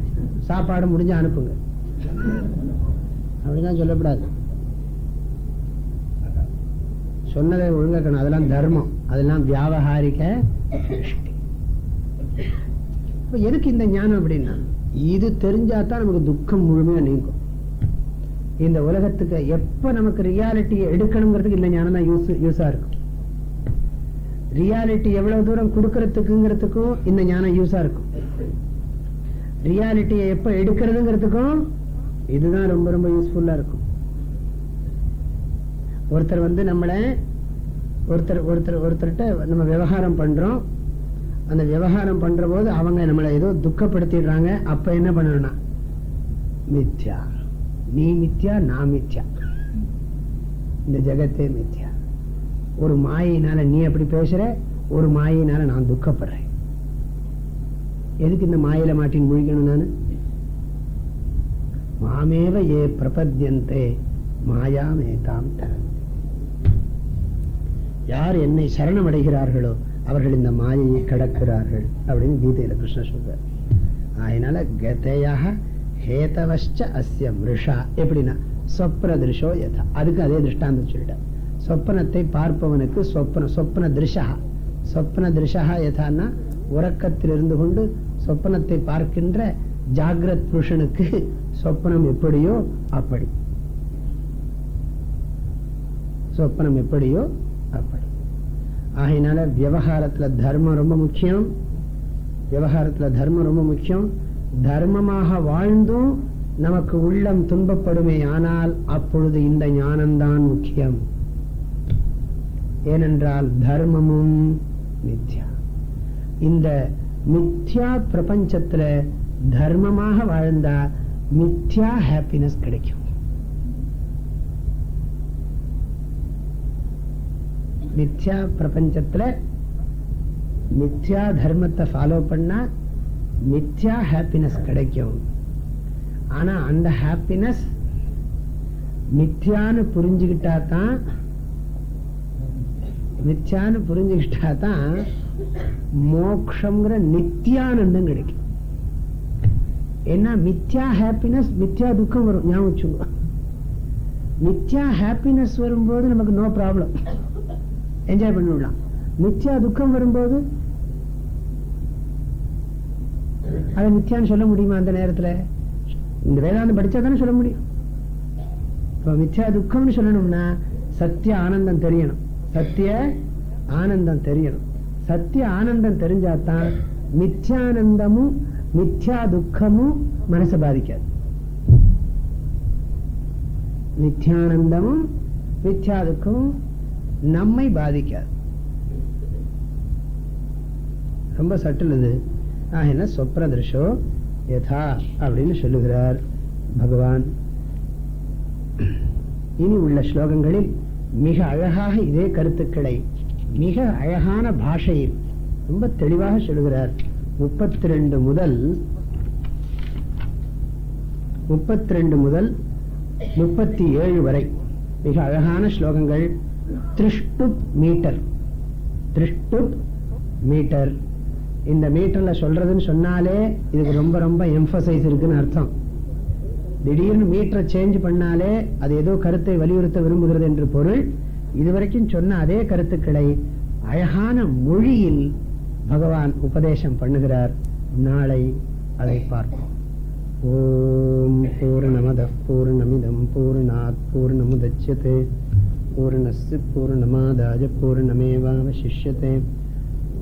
சாப்பாடு முடிஞ்சு அனுப்புங்க. அப்படிதான் சொல்லக்கூடாது சொன்னதை ஒழுங்கக்கணும். அதெல்லாம் தர்மம். அதெல்லாம் வியாபகாரிக்க எதுக்கு இந்த ஞானம் அப்படின்னா? இது தெரிஞ்சாதான் நமக்கு துக்கம் முழுமையா நீங்கும். இந்த உலகத்துக்கு எப்ப நமக்கு ரியாலிட்டியை எடுக்கணுங்கிறதுக்கு இந்த ஞானம் தான் யூஸ் யூஸா இருக்கும். ரியாலிட்டி எவ்வளவு தூரம் கொடுக்கறதுக்குங்கிறதுக்கும் இந்த ஞானம் யூஸா இருக்கும். ரியாலிட்டியை எப்ப எடுக்கிறதுங்கிறதுக்கும் இதுதான் ரொம்ப ரொம்ப யூஸ்ஃபுல்லா இருக்கும். ஒருத்தர் வந்து நம்மளை ஒருத்தர் ஒருத்தர் ஒருத்தர்கிட்ட நம்ம விவகாரம் பண்றோம். அந்த விவகாரம் பண்ற போது அவங்க நம்மளை ஏதோ துக்கப்படுத்திடுறாங்க. அப்ப என்ன பண்ணணும்னா மித்யா நீ மித்யா நான் மித்யா. இந்த ஜெகத்தே மித்யா. ஒரு மாயினால நீ அப்படி பேசுற ஒரு மாயினால நான் துக்கப்படுறேன். எதுக்கு இந்த மாயில மாட்டின் முழிக்கணும் நான்? மாமேவ ஏ பிரபத்யந்தே மாயாமேதாம் தரந்தி. யார் என்னை சரணமடைகிறார்களோ அவர்கள் இந்த மாயையை கடக்கிறார்கள் அப்படின்னு கீதையில கிருஷ்ண சொல்றார். அதனால கதையாக ஹேதவச்ச அஸ்ய மிருஷா எப்படின்னா சொப்ரதிருஷோ யதா. அதுக்கு அதே திருஷ்டாந்தம் சொல்லிட்டார். சொப்பனத்தை பார்ப்பவனுக்கு சொப்பன சொப்பன திருஷா சொப்பன திருஷா எதான்னா உறக்கத்தில் இருந்து கொண்டு சொப்பனத்தை பார்க்கின்ற ஜாகிரத் புருஷனுக்கு சொப்பனம் எப்படியோ அப்படி. சொப்பனம் எப்படியோ அப்படி. ஆகையினால விவகாரத்துல தர்மம் ரொம்ப முக்கியம். விவகாரத்துல தர்மம் ரொம்ப முக்கியம். தர்மமாக வாழ்ந்தும் நமக்கு உள்ளம் துன்பப்படுமே ஆனால் அப்பொழுது இந்த ஞானம்தான் முக்கியம். ஏனென்றால் தர்மமும் மித்யா. இந்த மித்யா பிரபஞ்சத்துல தர்மமாக வாழ்ந்தா மித்யா ஹாப்பினஸ் கிடைக்கும். மித்யா பிரபஞ்சத்துல மித்யா தர்மத்தை ஃபாலோ பண்ணா மித்யா ஹாப்பினஸ் கிடைக்கும். ஆனா அந்த ஹாப்பினஸ் மித்யான்னு புரிஞ்சுக்கிட்டா தான் மித்யான்னு புரிஞ்சுக்கிட்டா தான் மோக்ஷங்கிற நித்தியானந்தம் கிடைக்கும். ஏன்னா மித்யா ஹாப்பினஸ் மித்யா துக்கம் வரும். ஞாபகம் வச்சுக்கோ. மித்யா ஹாப்பினஸ் வரும்போது நமக்கு நோ ப்ராப்ளம் என்ஜாய் பண்ணிவிடலாம் மித்யா துக்கம் வரும்போது அதை மித்யான்னு சொல்ல முடியுமா அந்த நேரத்துல? இந்த வேதாந்தம் படிச்சா தானே சொல்ல முடியும். இப்போ மித்யா துக்கம்னு சொல்லணும்னா சத்திய ஆனந்தம் தெரியணும். சத்திய ஆனந்தம் தெரியணும். சத்திய ஆனந்தம் தெரிஞ்சாதான் மித்யானந்தமும் மித்யா துக்கமும் மனசை பாதிக்காது. மித்யானந்தமும் மித்யா துக்கமும் நம்மை பாதிக்காது. ரொம்ப சட்டில் இது ஆகின சொப்ன திருஷோ யதா அப்படின்னு சொல்லுகிறார் பகவான். இனி உள்ள ஸ்லோகங்களில் மிக அழகாக இதே கருத்துக்களை மிக அழகான பாஷையில் ரொம்ப தெளிவாக சொல்லுகிறார் முப்பத்தி ரெண்டு முதல் முப்பத்தி ரெண்டு முதல் முப்பத்தி ஏழு வரை மிக அழகான ஸ்லோகங்கள். திருஷ்டுப் மீட்டர் திருஷ்டுப் மீட்டர். இந்த மீட்டர்ல சொல்றதுன்னு சொன்னாலே இதுக்கு ரொம்ப ரொம்ப எம்பசைஸ் இருக்குன்னு அர்த்தம். திடீர்னு மீட்டரை சேஞ்ச் பண்ணாலே அது ஏதோ கருத்தை வலியுறுத்த விரும்புகிறது என்று பொருள். இதுவரைக்கும் சொன்ன அதே கருத்துக்களை அழகான மொழியில் பகவான் உபதேசம் பண்ணுகிறார். நாளை அதை பார்ப்போம். ஓம் பூர்ணமத பூர்ணமிதம் பூர்ணாத் பூர்ணமுதட்சியதே பூர்ணஸ் பூர்ணமாதாஜ பூர்ணமேவாவசிஷ்யதே.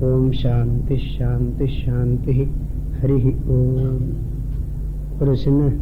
ஓம் சாந்தி ஷாந்தி ஷாந்தி ஹரி ஓம். ஒரு சின்ன